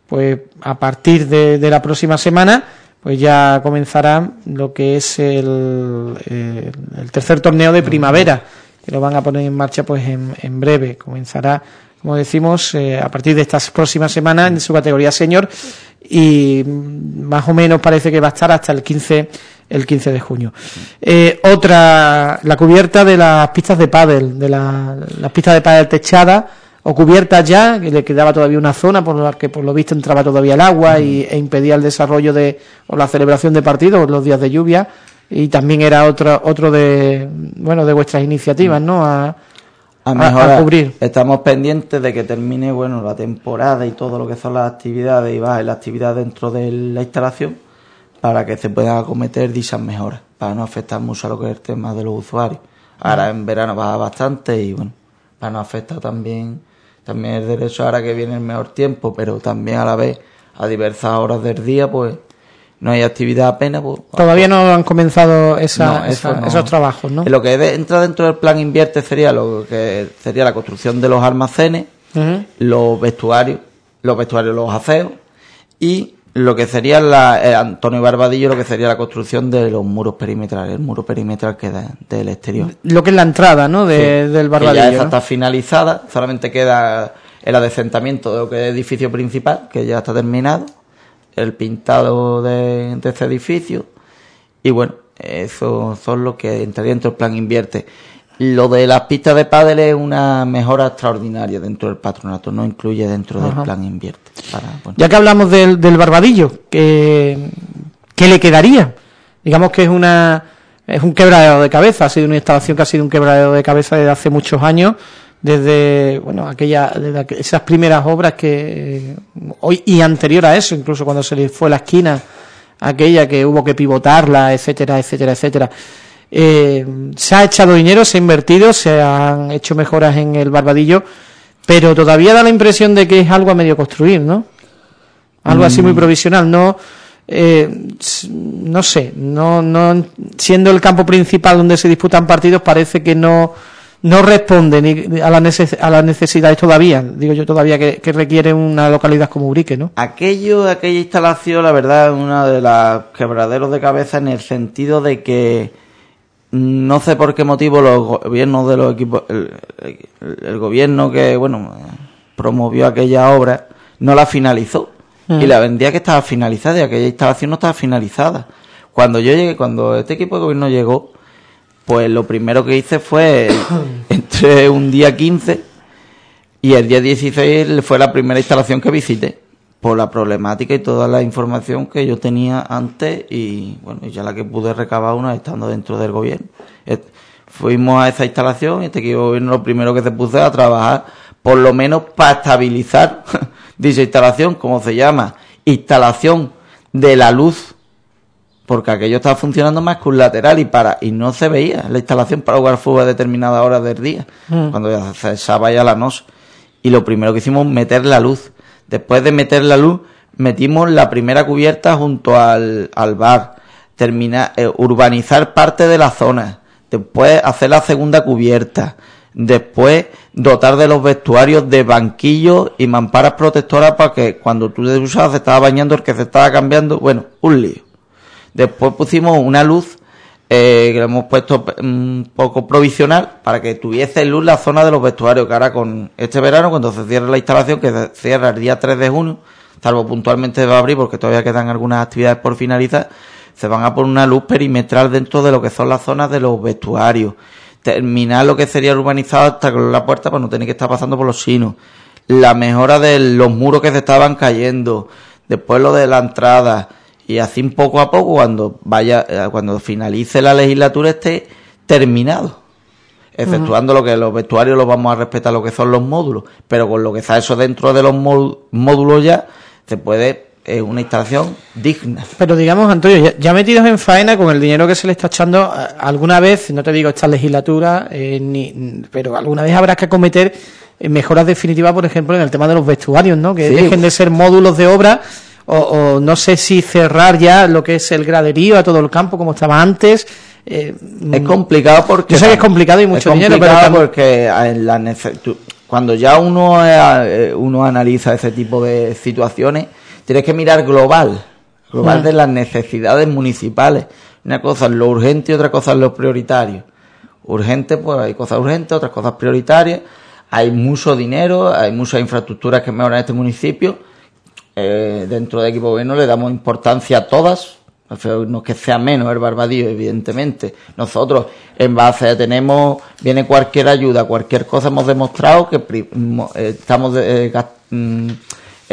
pues a partir de, la próxima semana pues ya comenzará lo que es el, eh, el, tercer torneo de primavera, que lo van a poner en marcha pues en, breve. Comenzará, como decimos, eh, a partir de estas próximas semanas en su categoría senior y más o menos parece que va a estar hasta el 15 el 15 de junio. Eh, otra, la cubierta de las pistas de pádel, de la, las pistas de pádel techadas, o cubiertas ya, que le quedaba todavía una zona por la que por lo visto entraba todavía el agua y, e impedía el desarrollo de o la celebración de partidos los días de lluvia y también era otro otro de bueno de vuestras iniciativas, ¿no? A, a, cubrir. Estamos pendientes de que termine bueno la temporada y todo lo que son las actividades y va la actividad dentro de la instalación para que se puedan acometer dichas mejoras, para no afectar mucho a lo que es el tema de los usuarios. Ahora en verano baja bastante y bueno, para no afectar también también es derecho ahora que viene el mejor tiempo, pero también a la vez a diversas horas del día, pues no hay actividad apenas. Pues, Todavía no han comenzado esos trabajos, ¿no? Lo que entra dentro del plan invierte sería lo que sería la construcción de los almacenes, los vestuarios, los vestuarios, los aseos y lo que sería la, eh, Antonio Barbadillo, lo que sería la construcción de los muros perimetrales, el muro perimetral que da del exterior. Lo que es la entrada, ¿no? del Barbadillo. ya esa está finalizada, solamente queda el adecentamiento de lo que es el edificio principal, que ya está terminado, el pintado de, de este edificio, y bueno, eso son lo que entraría dentro del plan invierte. Lo de las pistas de pádel es una mejora extraordinaria dentro del patronato, no incluye dentro del plan invierte. Ya que hablamos del, barbadillo, ¿qué, ¿qué le quedaría? Digamos que es una es un quebradero de cabeza, ha sido una instalación que ha sido un quebradero de cabeza desde hace muchos años, desde bueno aquella desde esas primeras obras que hoy y anterior a eso, incluso cuando se le fue la esquina aquella que hubo que pivotarla, etcétera, etcétera, etcétera. Eh, se ha echado dinero, se ha invertido, se han hecho mejoras en el Barbadillo, pero todavía da la impresión de que es algo a medio construir, ¿no? Algo así muy mm. provisional, no eh, no sé, no, no siendo el campo principal donde se disputan partidos parece que no no responde ni a, la a las necesidades todavía, digo yo todavía que, requiere una localidad como Urique, ¿no? Aquello, aquella instalación, la verdad, es una de las quebraderos de cabeza en el sentido de que no sé por qué motivo los gobiernos de los equipos, el, gobierno que, bueno, promovió aquella obra, no la finalizó. Y mm. la vendía que estaba finalizada y aquella instalación no estaba finalizada. Cuando yo llegué, cuando este equipo de gobierno llegó, pues lo primero que hice fue entre un día 15 y el día 16 fue la primera instalación que visité por la problemática y toda la información que yo tenía antes y bueno, ya la que pude recabar una estando dentro del gobierno. Fuimos a esa instalación y este equipo de gobierno lo primero que se puso a trabajar por lo menos para estabilizar dicha instalación, como se llama, instalación de la luz, porque aquello estaba funcionando más que un lateral y para y no se veía la instalación para jugar fútbol a determinadas horas del día, mm. cuando ya se ya la noche. Y lo primero que hicimos meter la luz Después de meter la luz, metimos la primera cubierta junto al, al bar, terminar, eh, urbanizar parte de la zona, después hacer la segunda cubierta, después dotar de los vestuarios de banquillos y mamparas protectoras para que cuando tú te usabas se estaba bañando el que se estaba cambiando, bueno, un lío. Después pusimos una luz eh, que le hemos puesto un poco provisional para que tuviese luz la zona de los vestuarios, que ahora con este verano, cuando se cierre la instalación, que cierra el día 3 de junio, salvo puntualmente va a abrir porque todavía quedan algunas actividades por finalizar, se van a poner una luz perimetral dentro de lo que son las zonas de los vestuarios. Terminar lo que sería urbanizado hasta con la puerta para no tener que estar pasando por los sinos. La mejora de los muros que se estaban cayendo. Después lo de la entrada y así poco a poco cuando vaya eh, cuando finalice la legislatura esté terminado exceptuando lo que los vestuarios los vamos a respetar lo que son los módulos pero con lo que está eso dentro de los módulos ya se puede es una instalación digna. Pero digamos, Antonio, ya, metidos en faena con el dinero que se le está echando, alguna vez, no te digo esta legislatura, eh, ni, pero alguna vez habrá que acometer mejoras definitivas, por ejemplo, en el tema de los vestuarios, ¿no? Que dejen de ser módulos de obra o, no sé si cerrar ya lo que es el graderío a todo el campo como estaba antes. Eh, es complicado porque... Yo sé que es complicado y mucho dinero, pero... porque en la cuando ya uno, eh, uno analiza ese tipo de situaciones, tienes que mirar global, global mm. de las necesidades municipales. Una cosa es lo urgente y otra cosa es lo prioritario. Urgente, pues hay cosas urgentes, otras cosas prioritarias. Hay mucho dinero, hay muchas infraestructuras que mejoran este municipio eh, dentro de equipo gobierno le damos importancia a todas, no es que sea menos el barbadillo, evidentemente. Nosotros, en base tenemos, viene cualquier ayuda, cualquier cosa, hemos demostrado que eh, estamos eh,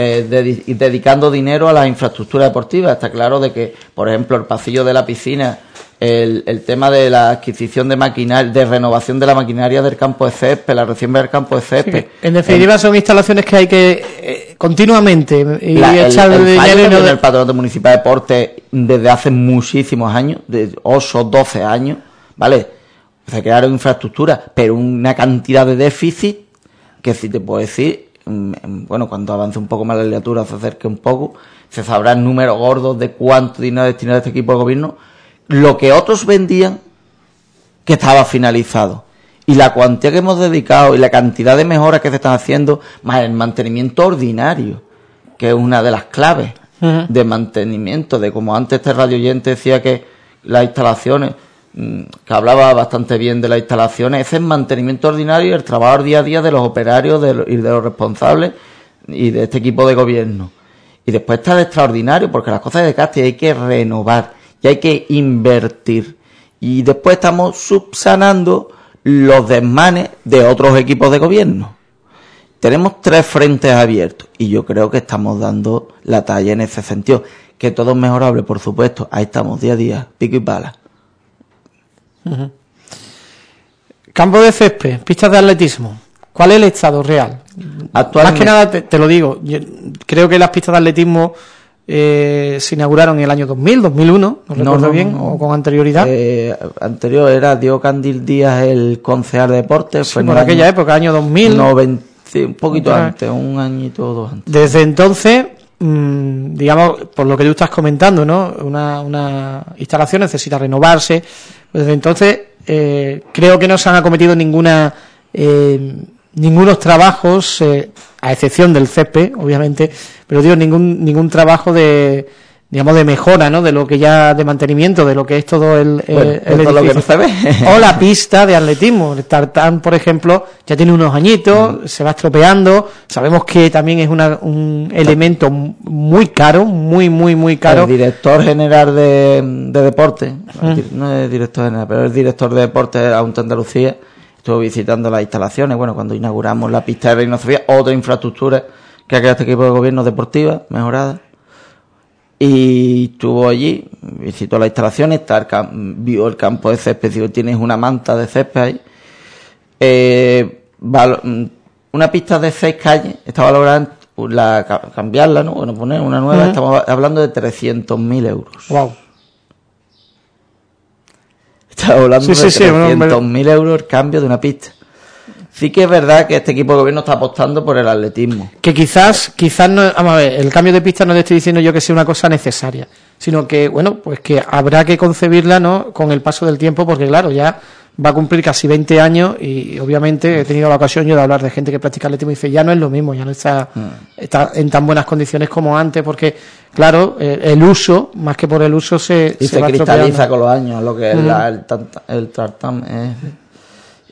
mm, dedicando dinero a la infraestructura deportiva. Está claro de que, por ejemplo, el pasillo de la piscina el, el, tema de la adquisición de maquinaria, de renovación de la maquinaria del campo de césped, la recién del campo de césped. en definitiva, son instalaciones que hay que eh, continuamente y echar el, dinero el, el patronato municipal de deporte desde hace muchísimos años, de 8 o 12 años, ¿vale? Se crearon infraestructuras, pero una cantidad de déficit que si te puedo decir, bueno, cuando avance un poco más la legislatura, se acerque un poco, se sabrán números gordos de cuánto dinero destinado a este equipo de gobierno lo que otros vendían que estaba finalizado. Y la cuantía que hemos dedicado y la cantidad de mejoras que se están haciendo, más el mantenimiento ordinario, que es una de las claves de mantenimiento, de como antes este radio oyente decía que las instalaciones, mm, que hablaba bastante bien de las instalaciones, es mantenimiento ordinario y el trabajo día a día de los operarios y de los responsables y de este equipo de gobierno. Y después está el extraordinario, porque las cosas de Casti hay que renovar y hay que invertir. Y después estamos subsanando los desmanes de otros equipos de gobierno. Tenemos tres frentes abiertos y yo creo que estamos dando la talla en ese sentido. Que todo es mejorable, por supuesto. Ahí estamos día a día, pico y pala. Campo de césped, pistas de atletismo. ¿Cuál es el estado real? Más que nada, te, lo digo, yo creo que las pistas de atletismo eh, se inauguraron en el año 2000, 2001, no, recuerdo bien, o con anterioridad. Eh, anterior era Diego Candil Díaz, el concejal de deportes. fue por aquella época, año 2000. un poquito antes, un añito o dos antes. Desde entonces, digamos, por lo que tú estás comentando, ¿no? Una, una instalación necesita renovarse. Desde entonces, eh, creo que no se han acometido ninguna eh, ningunos trabajos, eh, a excepción del CEP, obviamente, pero digo, ningún, ningún trabajo de, digamos, de mejora, ¿no? De lo que ya, de mantenimiento, de lo que es todo el, o la pista de atletismo. El tartán, por ejemplo, ya tiene unos añitos, se va estropeando. Sabemos que también es una, un elemento muy caro, muy, muy, muy caro. El director general de, de deporte, no es director general, pero es director de deporte de Andalucía, estuvo visitando las instalaciones, bueno, cuando inauguramos la pista de Reino Sofía, otra infraestructura que ha creado este equipo de gobierno deportiva, mejorada. Y estuvo allí, visitó las instalaciones, vio el campo de césped, digo, tienes una manta de césped ahí. Eh, una pista de seis calles, está valorada la, cambiarla, ¿no? Bueno, poner una nueva, estamos hablando de 300.000 euros. Wow. Estamos hablando de 300.000 euros el cambio de una pista. Sí que es verdad que este equipo de gobierno está apostando por el atletismo. Que quizás, quizás no, vamos a ver, el cambio de pista no le estoy diciendo yo que sea una cosa necesaria, sino que, bueno, pues que habrá que concebirla, ¿no? Con el paso del tiempo, porque claro, ya va a cumplir casi 20 años y obviamente he tenido la ocasión yo de hablar de gente que practica atletismo y dice, ya no es lo mismo, ya no está, mm. está en tan buenas condiciones como antes, porque claro, el uso, más que por el uso, se, y se, cristaliza con los años, lo que es el, el tartam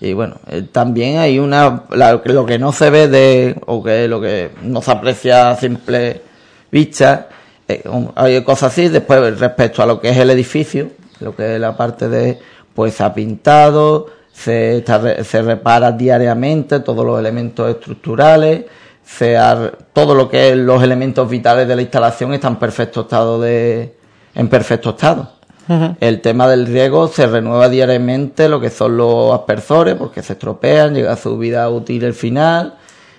y bueno, eh, también hay una, lo que no se ve de, o que lo que no se aprecia a simple vista, eh, hay cosas así, después respecto a lo que es el edificio, lo que es la parte de pues se ha pintado, se, se repara diariamente todos los elementos estructurales, se todo lo que es los elementos vitales de la instalación están en perfecto estado de, en perfecto estado. El tema del riego se renueva diariamente lo que son los aspersores porque se estropean, llega a su vida útil el final,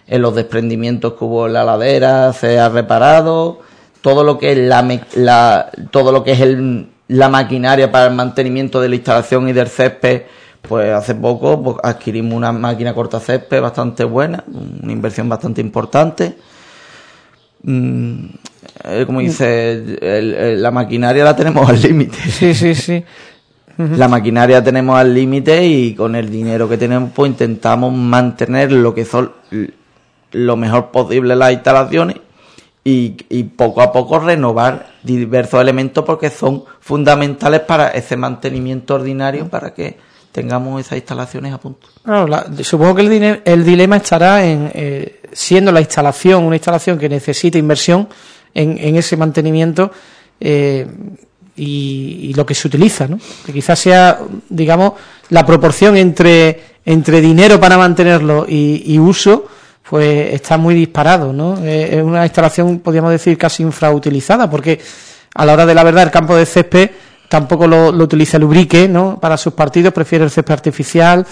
en los desprendimientos que hubo en la ladera se ha reparado, todo lo que es la, todo lo que es el la maquinaria para el mantenimiento de la instalación y del césped, pues hace poco pues, adquirimos una máquina corta césped bastante buena, una inversión bastante importante. Mm, eh, como dice, la maquinaria la tenemos al límite. Sí, sí, sí. La maquinaria tenemos al límite y con el dinero que tenemos pues intentamos mantener lo que son lo mejor posible las instalaciones y, poco a poco renovar diversos elementos porque son fundamentales para ese mantenimiento ordinario para que tengamos esas instalaciones a punto. supongo que el, el, dilema estará en eh, siendo la instalación una instalación que necesita inversión en, ese mantenimiento eh, y, lo que se utiliza, ¿no? Que quizás sea, digamos, la proporción entre, entre dinero para mantenerlo y uso pues está muy disparado, ¿no? Eh, es una instalación, podríamos decir, casi infrautilizada, porque a la hora de la verdad el campo de césped tampoco lo, utiliza el Ubrique, ¿no? Para sus partidos prefiere el césped artificial.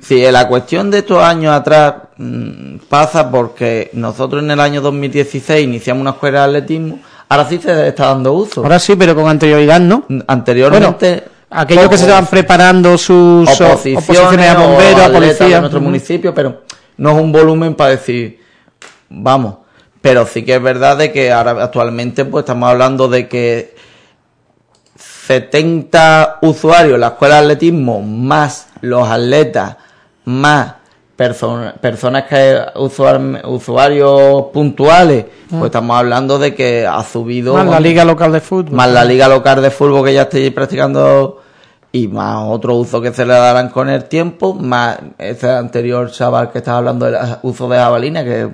Sí, la cuestión de estos años atrás mm, pasa porque nosotros en el año 2016 iniciamos una escuela de atletismo, ahora sí se está dando uso. Ahora sí, pero con anterioridad no. Anteriormente... aquellos que se estaban preparando sus oposiciones, a bomberos, a policía. en nuestro municipio, pero no es un volumen para decir, vamos, pero sí que es verdad de que ahora actualmente pues estamos hablando de que 70 usuarios en la escuela de atletismo, más los atletas, más personas que usuarios puntuales, pues mm. estamos hablando de que ha subido... Más la liga local de fútbol. Más la liga local de fútbol que ya estoy practicando y más otro uso que se le darán con el tiempo, más ese anterior chaval que estaba hablando del uso de jabalina, que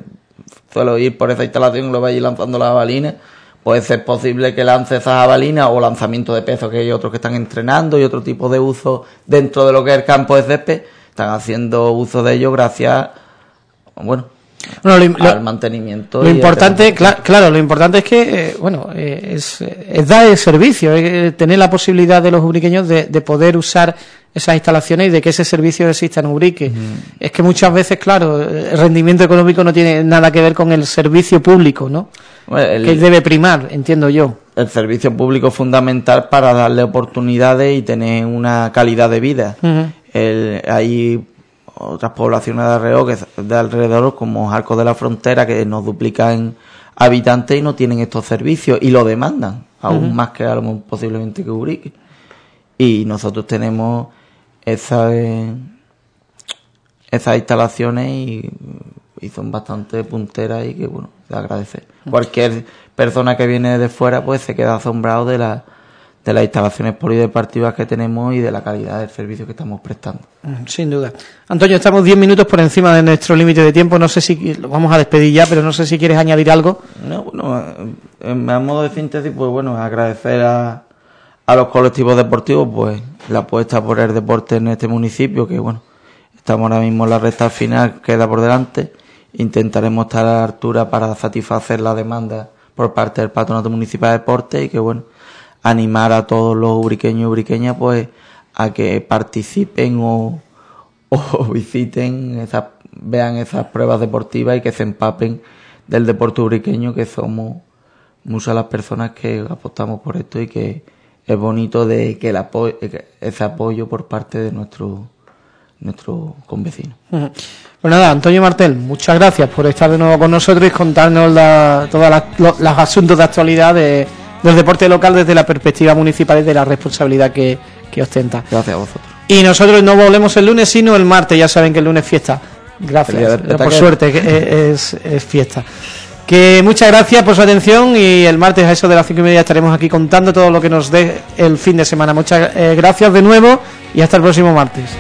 suele ir por esa instalación y lo vaya lanzando la jabalina, puede ser posible que lance esa jabalina o lanzamiento de peso, que hay otros que están entrenando y otro tipo de uso dentro de lo que es el campo de césped, están haciendo uso de ello gracias, bueno, lo, al mantenimiento. Lo importante, claro, lo importante es que, eh, bueno, eh, es, dar el servicio, tener la posibilidad de los ubriqueños de, poder usar esas instalaciones y de que ese servicio exista en Ubrique. Es que muchas veces, claro, el rendimiento económico no tiene nada que ver con el servicio público, ¿no? que debe primar, entiendo yo. El servicio público es fundamental para darle oportunidades y tener una calidad de vida. Hay otras poblaciones de alrededor, que, de alrededor como Arcos de la Frontera que nos duplican habitantes y no tienen estos servicios y lo demandan, aún más que algo posiblemente que Urique. Y nosotros tenemos esa, esas instalaciones y, son bastante punteras y que bueno, se agradece. Cualquier persona que viene de fuera pues se queda asombrado de la de las instalaciones polideportivas que tenemos y de la calidad del servicio que estamos prestando. Mm, sin duda. Antonio, estamos 10 minutos por encima de nuestro límite de tiempo. No sé si lo vamos a despedir ya, pero no sé si quieres añadir algo. No, bueno, en modo de síntesis, pues bueno, agradecer a, a los colectivos deportivos, pues la apuesta por el deporte en este municipio, que bueno, estamos ahora mismo en la recta final, queda por delante. Intentaremos estar a la altura para satisfacer la demanda por parte del Patronato Municipal de Deporte y que bueno, animar a todos los ubriqueños y ubriqueñas pues a que participen o, visiten esas, vean esas pruebas deportivas y que se empapen del deporte ubriqueño que somos muchas las personas que apostamos por esto y que es bonito de que el apoyo, ese apoyo por parte de nuestro nuestro convecino. Pues nada, Antonio Martel, muchas gracias por estar de nuevo con nosotros y contarnos todos los asuntos de actualidad de, del deporte local desde la perspectiva municipal y de la responsabilidad que, ostenta. Gracias a vosotros. Y nosotros no volvemos el lunes, sino el martes. Ya saben que el lunes es fiesta. Gracias. por suerte, es, es, fiesta. Que muchas gracias por su atención y el martes a eso de las cinco y media estaremos aquí contando todo lo que nos dé el fin de semana. Muchas eh, gracias de nuevo y hasta el próximo martes.